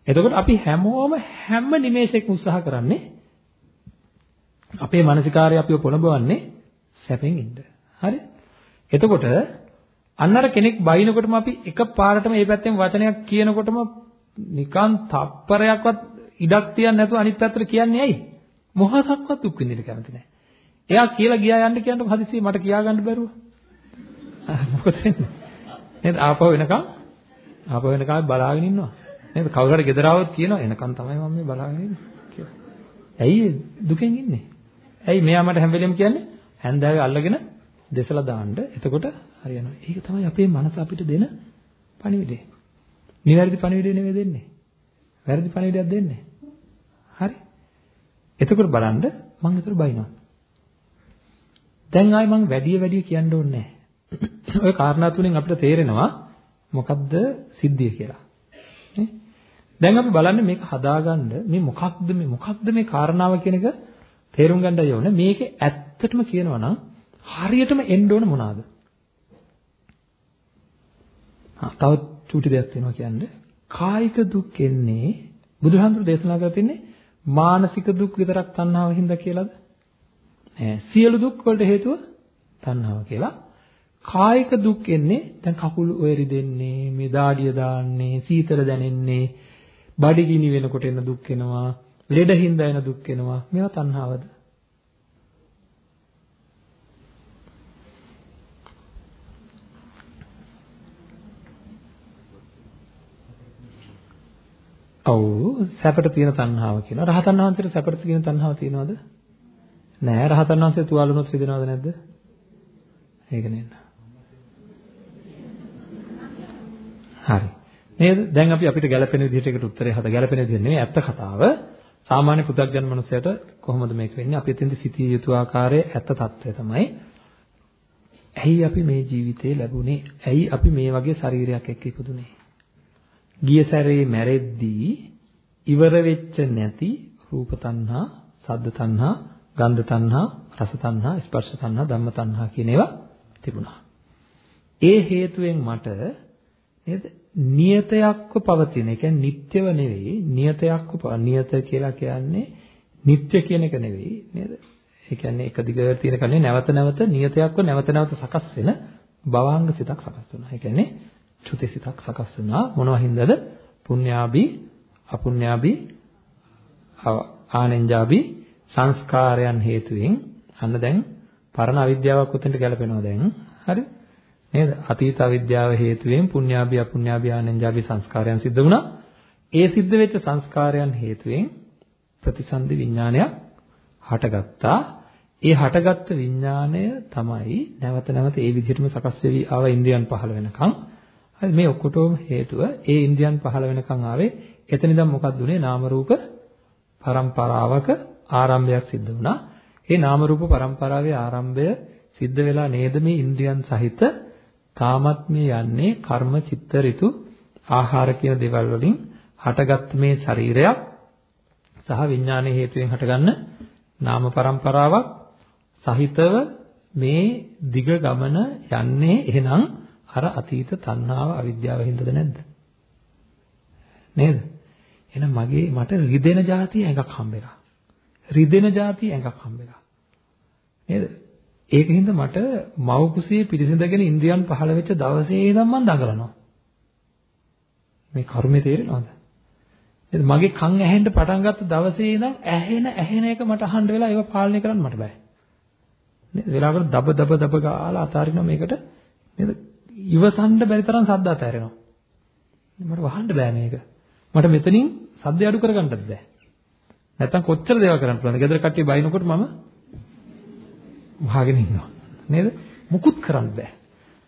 එතකොට අපි හැමෝම හැම නිමේෂයකම උත්සාහ කරන්නේ අපේ මානසිකාරය අපිව පොළඹවන්නේ සැපෙන් ඉන්න. හරි? එතකොට අන්නර කෙනෙක් බයිනකොටම අපි එක පාරටම මේ පැත්තෙන් වචනයක් කියනකොටම නිකන් තප්පරයක්වත් ඉඩක් තියන්නේ නැතුව අනිත් පැත්තට කියන්නේ ඇයි? මොහොතක්වත් දුක් විඳින්න කැමති නැහැ. එයා කියලා ගියා යන්න කියනකොට හදිස්සියේ මට කියා ගන්න බැරුව. මොකද වෙන්නේ? නේද? ආපහු වෙනකම් ආපහු වෙනකම් බලාගෙන ඉන්නවා. නේද? කවුරු හරි ගෙදර આવොත් කියනවා එනකම් තමයි මම මේ බලාගෙන ඉන්නේ කියලා. ඇයි දුකෙන් ඉන්නේ? ඇයි මෙයා මට හැම වෙලෙම කියන්නේ හැන්දෑවේ අල්ලගෙන දෙසලා දාන්න. එතකොට හරියනවා. ඒක තමයි අපේ මනස අපිට දෙන පණිවිඩය. නිවැරදි පණිවිඩය නෙවෙයි දෙන්නේ. වැරදි පණිවිඩයක් දෙන්නේ. හරි? එතකොට බලන්න මම ඒතර බයිනවා. දැන් ආයි මම වැඩි වැඩි කියන්න ඕනේ නැහැ. ඔය කාරණා තුනෙන් අපිට තේරෙනවා මොකද්ද සිද්ධිය කියලා. නේ? දැන් අපි බලන්නේ මේක හදාගන්න මේ මොකක්ද මේ මොකක්ද මේ කාරණාව කියන එක තේරුම් ගන්නයි ඕනේ. මේකේ ඇත්තටම කියනවා නම් හරියටම එන්න ඕන මොනවාද? හා තව චූටි දෙයක් තියෙනවා කියන්නේ කායික දුක් එන්නේ බුදුහාමුදුරු දේශනා කරලා තින්නේ මානසික දුක් විතරක් තණ්හාව හින්දා කියලාද? නෑ. සියලු දුක් වලට හේතුව තණ්හාව කියලා. කායික දුක් එන්නේ දැන් කකුල් ඔය රිදෙන්නේ, මේ දාඩිය දාන්නේ, සීතල දැනෙන්නේ, බඩගිනි වෙනකොට එන දුක් එනවා. ලෙඩින්ද එන දුක් එනවා. මේවා තණ්හාවද? ඔව් සැපට තියෙන තණ්හාව කියනවා. රහතන් වහන්සේට සැපට තියෙන තණ්හාව තියෙනවද? නෑ රහතන් වහන්සේ තුවාල වුණොත් රිදෙනවද නැද්ද? ඒක නේද? හරි. නේද? දැන් අපි අපිට ගැළපෙන විදිහට ඒකට උත්තරේ හද ගැළපෙන විදිහ නෙමෙයි ඇත්ත කතාව. සාමාන්‍ය පුදග්ජන මනුස්සයට කොහොමද මේක වෙන්නේ? අපි එතෙන්දි සිටිය යුතු ආකාරයේ ඇත්ත తত্ত্বය තමයි. ඇයි අපි මේ ජීවිතේ ලැබුණේ? ඇයි අපි මේ වගේ ශරීරයක් එක්ක ඉපදුනේ? ගිය සැරේ මැරෙද්දී ඉවර වෙච්ච නැති රූප තණ්හා, සද්ද තණ්හා, ගන්ධ තණ්හා, රස තණ්හා, ස්පර්ශ තණ්හා, ධම්ම තණ්හා කියන ඒවා තිබුණා. ඒ හේතුවෙන් මට නේද නියතයක්ව පවතින. ඒ කියන්නේ නිට්ටයව නෙවෙයි, නියතයක්ව නියත කියලා කියන්නේ නිට්ටය කියන එක නෙවෙයි නේද? ඒ කියන්නේ එක දිගට තියෙන කන්නේ නැවත නැවත නියතයක්ව නැවත නැවත සකස් වෙන භවාංග සිතක් සකස් වෙනවා. ඒ කියන්නේ චුතිසිතක් සකස් වෙනවා මොනවා හින්දාද පුඤ්ඤාභි අපුඤ්ඤාභි ආනෙන්ජාභි සංස්කාරයන් හේතුවෙන් අන්න දැන් පරණ අවිද්‍යාවක් උතෙන්ට ගැලපෙනවා දැන් හරි නේද? අතීත අවිද්‍යාව හේතුවෙන් පුඤ්ඤාභි අපුඤ්ඤාභි ආනෙන්ජාභි සංස්කාරයන් සිද්ධ වුණා. ඒ සිද්ධ වෙච්ච සංස්කාරයන් හේතුවෙන් ප්‍රතිසන්දි විඥානයක් හටගත්තා. ඒ හටගත්ත විඥාණය තමයි නැවත නැවත ඒ විදිහටම සකස් වෙවි ආව ඉන්ද්‍රියන් පහළ වෙනකන්. හරි මේ ඔක්කොටම හේතුව ඒ ඉන්ද්‍රියන් පහළ වෙනකන් ආවේ එතන ඉඳන් මොකක්ද උනේ? නාම රූප පරම්පරාවක ආරම්භයක් සිද්ධ වුණා. ඒ නාම රූප පරම්පරාවේ ආරම්භය සිද්ධ වෙලා නේද මේ ඉන්ද්‍රියන් සහිත තාමත් මේ යන්නේ කර්ම චිත්ත ඍතු ආහාර කියන දේවල් වලින් හටගත් මේ ශරීරයක් සහ විඥානයේ හේතුවෙන් හටගන්න නාම පරම්පරාවක් සහිතව මේ දිග ගමන යන්නේ එහෙනම් අර අතීත තණ්හාව අවිද්‍යාව හින්දාද නැද්ද? නේද? එහෙනම් මගේ මට රිදෙන જાති ඇඟක් හම්බෙලා. රිදෙන જાති ඇඟක් හම්බෙලා. නේද? ඒකින්ද මට මව කුසියේ පිරිසිඳගෙන ඉන්ද්‍රියන් පහළ වෙච්ච දවසේ ඉඳන් මම දඟලනවා. මේ කර්මේ තේරෙනවද? නේද? මගේ කන් ඇහෙන්න පටන් ගත්ත දවසේ ඉඳන් ඇහෙන ඇහෙන එක මට අහන්න වෙලා ඒව පාලනය කරන්න මට බෑ. නේද? වෙලාවකට දබ දබ දබ ගාලා අතාරිනවා මේකට නේද? ඉවසන්න බැරි තරම් සද්ද අතහැරෙනවා. මට වහන්න බෑ මේක. මට මෙතනින් සද්ද අඩු කරගන්නත් බෑ. නැත්තම් කොච්චර දේවල් කරන්න පුළුවන්ද? ගෙදර කට්ටිය බයිනකොට මම වහගෙන ඉන්නවා. නේද? මුකුත් කරන්න බෑ.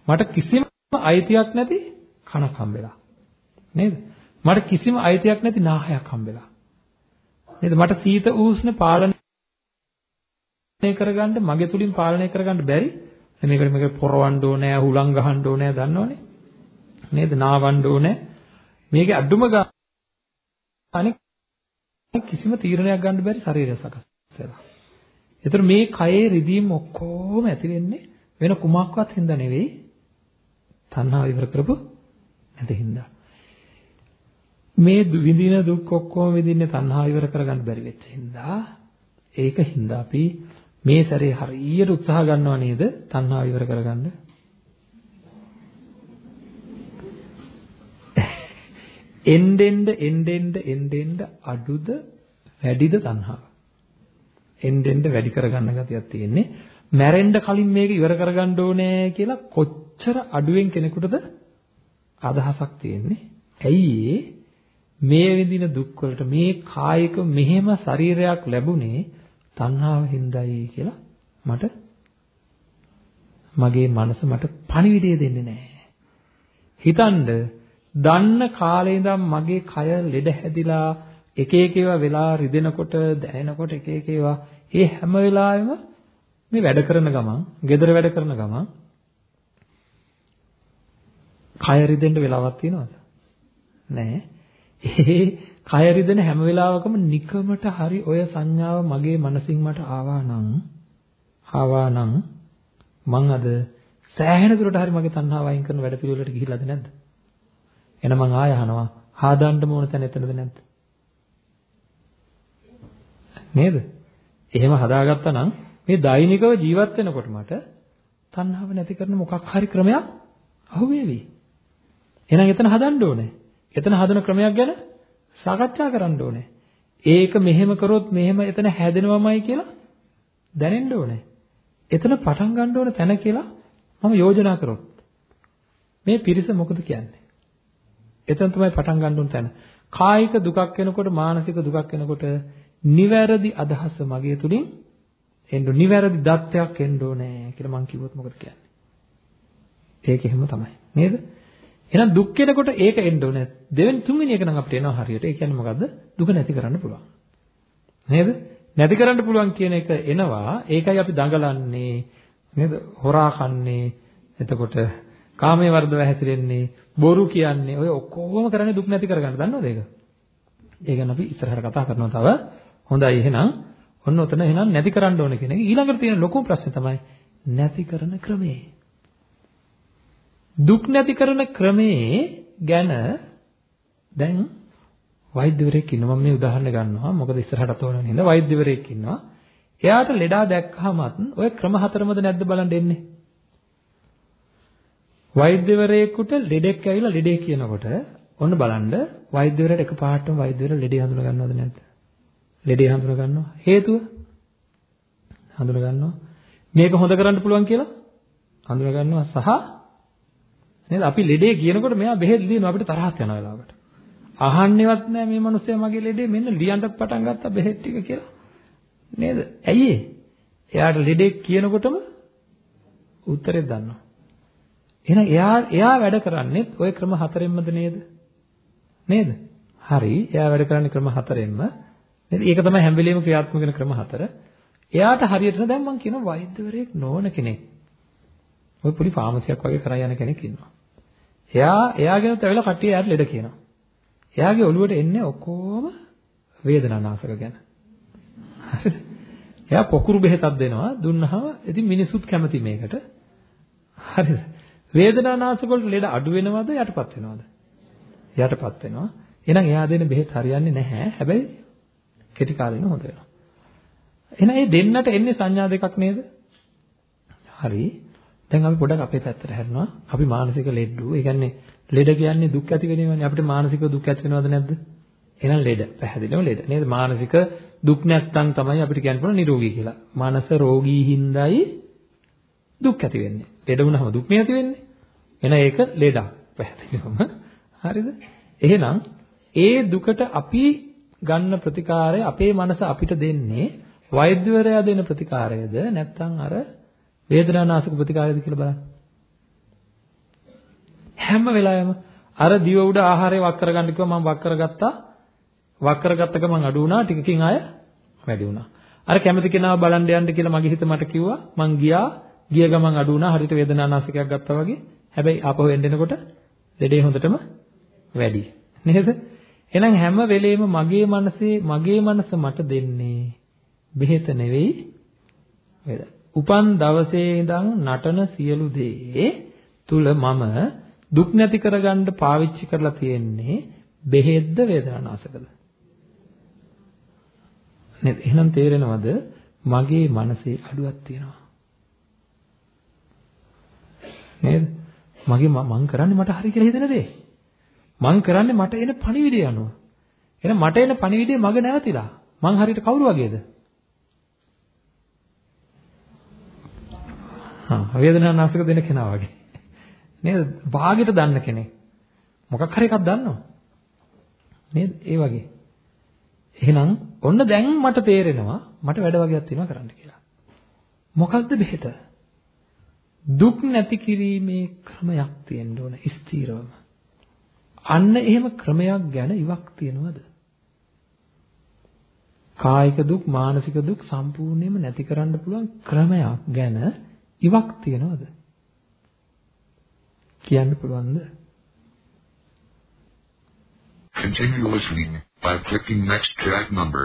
මට කිසිම අයිතියක් නැති කනක් හම්බෙලා. නේද? මට කිසිම අයිතියක් නැති නාහයක් හම්බෙලා. නේද? මට සීත උෂ්ණ පාලනය කරගන්න මගේ තුලින් පාලනය කරගන්න බැරි මේකට මේක පොරවන්න ඕනේ, හුලං ගහන්න ඕනේ, දන්නවනේ. නේද? නාවන්න ඕනේ. මේකේ අඩුම ගානේ කිසිම තීරණයක් ගන්න බැරි ශරීරය සකස් වෙලා. ඒතර මේ කයේ රිදීම් ඔක්කොම ඇති වෙන්නේ වෙන කුමක්වත් හින්දා නෙවෙයි. තණ්හාව ඉවර කරපු නැති හින්දා. මේ විඳින දුක් ඔක්කොම විඳින්නේ තණ්හාව ඉවර කරගන්න බැරි වෙච්ච හින්දා. ඒක හින්දා අපි මේ සැරේ හරියට උත්සාහ ගන්නව නේද? තණ්හාව ඉවර කරගන්න. එන්නෙන්ද එන්නෙන්ද එන්නෙන්ද අඩුද වැඩිද තණ්හාව? එන්නෙන්ද වැඩි කරගන්න ගතියක් තියෙන්නේ. මැරෙන්න කලින් මේක ඉවර කරගන්න ඕනේ කියලා කොච්චර අඩුවෙන් කෙනෙකුටද අදහසක් තියෙන්නේ. ඇයි මේ විඳින දුක් වලට මේ කායික මෙහෙම ශරීරයක් ලැබුණේ තණ්හාව හින්දායි කියලා මට මගේ මනස මට පණිවිඩය දෙන්නේ නැහැ. හිතනද දන්න කාලේ ඉඳන් මගේ කය ලෙඩ හැදිලා එක එක ඒවා වෙලා රිදෙනකොට දැනෙනකොට එක එක ඒවා ඒ හැම වෙලාවෙම මේ වැඩ කරන ගමන්, gedara වැඩ කරන ගමන් කය රිදෙන්න වෙලාවක් තියෙනවද? නැහැ. ඒ කය රිදෙන හැම වෙලාවකම නිකමට හරි ඔය සංඥාව මගේ මනසින් මට ආවා නම් ආවා නම් මං අද සෑහෙන දුරට හරි මගේ තණ්හාව අයින් කරන වැඩ පිළිවෙලට ගිහිල්ලාද නැද්ද? එහෙනම් මං ආය අහනවා හාදන්න ඕන තැන එතනද නැද්ද? නේද? එහෙම හදාගත්තා නම් මේ දෛනිකව ජීවත් වෙනකොට මට තණ්හාව නැති කරන මොකක් හරි ක්‍රමයක් අහුවේවි. එහෙනම් එතන හදන්න ඕනේ. එතන හදන ක්‍රමයක් ගැන සාකච්ඡා කරන්න ඕනේ. ඒක මෙහෙම කරොත් මෙහෙම එතන හැදෙනවමයි කියලා දැනෙන්න ඕනේ. එතන පටන් ගන්න ඕන තැන කියලා මම යෝජනා කරොත් මේ පිරිස මොකද කියන්නේ? එතන තමයි පටන් ගන්න ඕන තැන. කායික දුකක් එනකොට මානසික දුකක් එනකොට නිවැරදි අදහස මගේ තුලින් එන්න නිවැරදි දත්තයක් එන්න ඕනේ කියලා මං කිව්වොත් මොකද කියන්නේ? ඒක එහෙම තමයි. නේද? එහෙනම් දුක් කෙනකොට ඒක එන්න ඕනේ. දෙවෙනි තුන්වෙනි එක නම් අපිට එනවා හරියට. ඒ කියන්නේ මොකද්ද? දුක නැති කරන්න පුළුවන්. නේද? නැති කරන්න පුළුවන් කියන එක එනවා. ඒකයි අපි දඟලන්නේ. නේද? හොරා කන්නේ. එතකොට කාමයේ වර්ධව හැසිරෙන්නේ. බොරු කියන්නේ. ඔය ඔක්කොම කරන්නේ දුක් නැති කරගන්න. දන්නවද ඒක? ඒ ගැන අපි ඉස්සරහට කතා කරනවා තව. හොඳයි එහෙනම්. ඔන්න ඔතන එහෙනම් නැති කරන්න ඕන කියන එක. ඊළඟට තියෙන ලොකුම ප්‍රශ්නේ තමයි නැති කරන ක්‍රමේ. දුක් නැති කරන ක්‍රමේ ගැන දැන් වෛද්‍යවරයෙක් ඉන්නවා. මම මේ උදාහරණ ගන්නවා. මොකද ඉස්සරහට තෝරන හින්දා වෛද්‍යවරයෙක් ඉන්නවා. එයාට ලෙඩා දැක්කහමත් ඔය ක්‍රම හතරමද නැද්ද බලන්න එන්නේ? වෛද්‍යවරයෙකුට ලෙඩෙක් ඇවිල්ලා ලෙඩේ කියනකොට ඔන්න බලන්න වෛද්‍යවරයාට එකපාරටම වෛද්‍යවරයා ලෙඩේ හඳුන ගන්නවද නැද්ද? ලෙඩේ හඳුන ගන්නවා. හේතුව? හඳුන ගන්නවා. මේක හොඳ කරන්න පුළුවන් කියලා? හඳුන ගන්නවා සහ නේද? අපි ලෙඩේ කියනකොට මෙයා බෙහෙත් ලියනවා අපිට තරහක් යන වෙලාවකට. අහන්නේවත් නැහැ මේ මිනිස්සයා මගේ ලෙඩේ මෙන්න ලියන්න පටන් ගත්තා බෙහෙත් ටික කියලා. නේද? ඇයි එයාට ලෙඩේ කියනකොටම උත්තරේ දන්නවා. එහෙනම් එයා එයා වැඩ කරන්නේ ওই ක්‍රම හතරෙන්මද නේද? නේද? හරි. එයා වැඩ කරන්නේ ක්‍රම හතරෙන්ම. නේද ඒක තමයි හැම වෙලෙම ක්‍රියාත්මක වෙන ක්‍රම හතර එයාට හරියට දැන් මම කියන වෛද්‍යවරයෙක් නොවන කෙනෙක් ඔය පොඩි ෆාමසියක් වගේ කරා යන කෙනෙක් ඉන්නවා එයා එයාගෙනුත් ඇවිල්ලා කට්ටිය එයාට ලෙඩ කියනවා. එයාගේ ඔළුවට එන්නේ ඔක්කොම වේදනානාශක ගැන. හරිද? එයා පොකුරු බෙහෙතක් දෙනවා දුන්නහම ඉතින් මිනිස්සුත් කැමති මේකට. හරිද? වේදනානාශක වලට ලෙඩ අඩු වෙනවද යටපත් වෙනවද? යටපත් වෙනවා. එහෙනම් එයා දෙන බෙහෙත් හරියන්නේ නැහැ. හැබැයි කෙටි කාලෙම හොඳ වෙනවා. එහෙනම් මේ දෙන්නට එන්නේ සංඥා දෙකක් නේද? හරි. දැන් අපි පොඩක් අපේ පැත්තට හැරෙනවා. අපි මානසික ලෙඩු. ඒ කියන්නේ ලෙඩ කියන්නේ දුක් ඇති වෙනවනේ. අපිට මානසික දුක් ඇති වෙනවද නැද්ද? එහෙනම් ලෙඩ. පැහැදිලිවම ලෙඩ. නේද? මානසික දුක් නැත්තම් තමයි අපිට කියන්න පුළුවන් නිරෝගී කියලා. මානස රෝගී හින්දායි දුක් ඇති වෙන්නේ. ලෙඩ වුණාම දුක් නේ ඇති වෙන්නේ. එහෙනම් ඒක ලෙඩක්. පැහැදිලිවම. හරිද? එහෙනම් ඒ දුකට අපි ගන්න ප්‍රතිකාරය අපේ මනස අපිට දෙන්නේ වෛද්‍යවරයා දෙන ප්‍රතිකාරයද නැත්නම් අර වේදනානාශක ප්‍රතිකාරයද කියලා බලන්න. හැම වෙලාවෙම අර දිව උඩ ආහාරය වක් කරගන්න කිව්වා මම වක් කරගත්තා. වක් කරගත්ත ගමන් අඩු වුණා ටිකකින් ආය වැඩි වුණා. අර කැමති කෙනාව බලන්න යන්න කියලා මගේ හිත මට කිව්වා. මං ගියා. ගිය ගමන් අඩු වුණා. හරියට වේදනානාශකයක් ගත්තා වගේ. හැබැයි ආපහු එන්න එනකොට ලෙඩේ හොඳටම වැඩි. නේද? එහෙනම් හැම වෙලෙම මගේ මනසේ මගේ මනස මට දෙන්නේ බෙහෙත නෙවෙයි වේද. උපන් දවසේ ඉඳන් නටන සියලු දේ තුල මම දුක් නැති කරගන්න පාවිච්චි කරලා තියෙන්නේ බෙහෙත්ද වේදනානාශකද? නේද? එහෙනම් තේරෙනවද මගේ මනසේ අඩුවක් තියෙනවා? නේද? මගේ මං කරන්නේ මට හරි කියලා හිතන දේ. මං කරන්නේ මට එන පණිවිඩය අනුව එහෙනම් මට එන පණිවිඩය මග නැවතිලා මං හරියට කවුරු වගේද හා වේදනානාශක දෙන කෙනා වගේ. නේද? භාගයට දන්න කෙනෙක්. මොකක් හරි එකක් දන්නවා. නේද? ඒ වගේ. එහෙනම් ඔන්න දැන් මට තේරෙනවා මට වැඩ වගේක් තියෙනවා කරන්න කියලා. මොකක්ද බෙහෙත? දුක් නැති කිරීමේ ක්‍රමයක් තියෙන්න ඕන ස්ථීරවම. අන්න එහෙම ක්‍රමයක් ගැන ඉවක් තියනවද? කායික දුක් මානසික දුක් සම්පූර්ණයෙන්ම නැති කරන්න පුළුවන් ක්‍රමයක් ගැන ඉවක් තියනවද? කියන්න පුළුවන්ද? Continue listening by clicking next track number.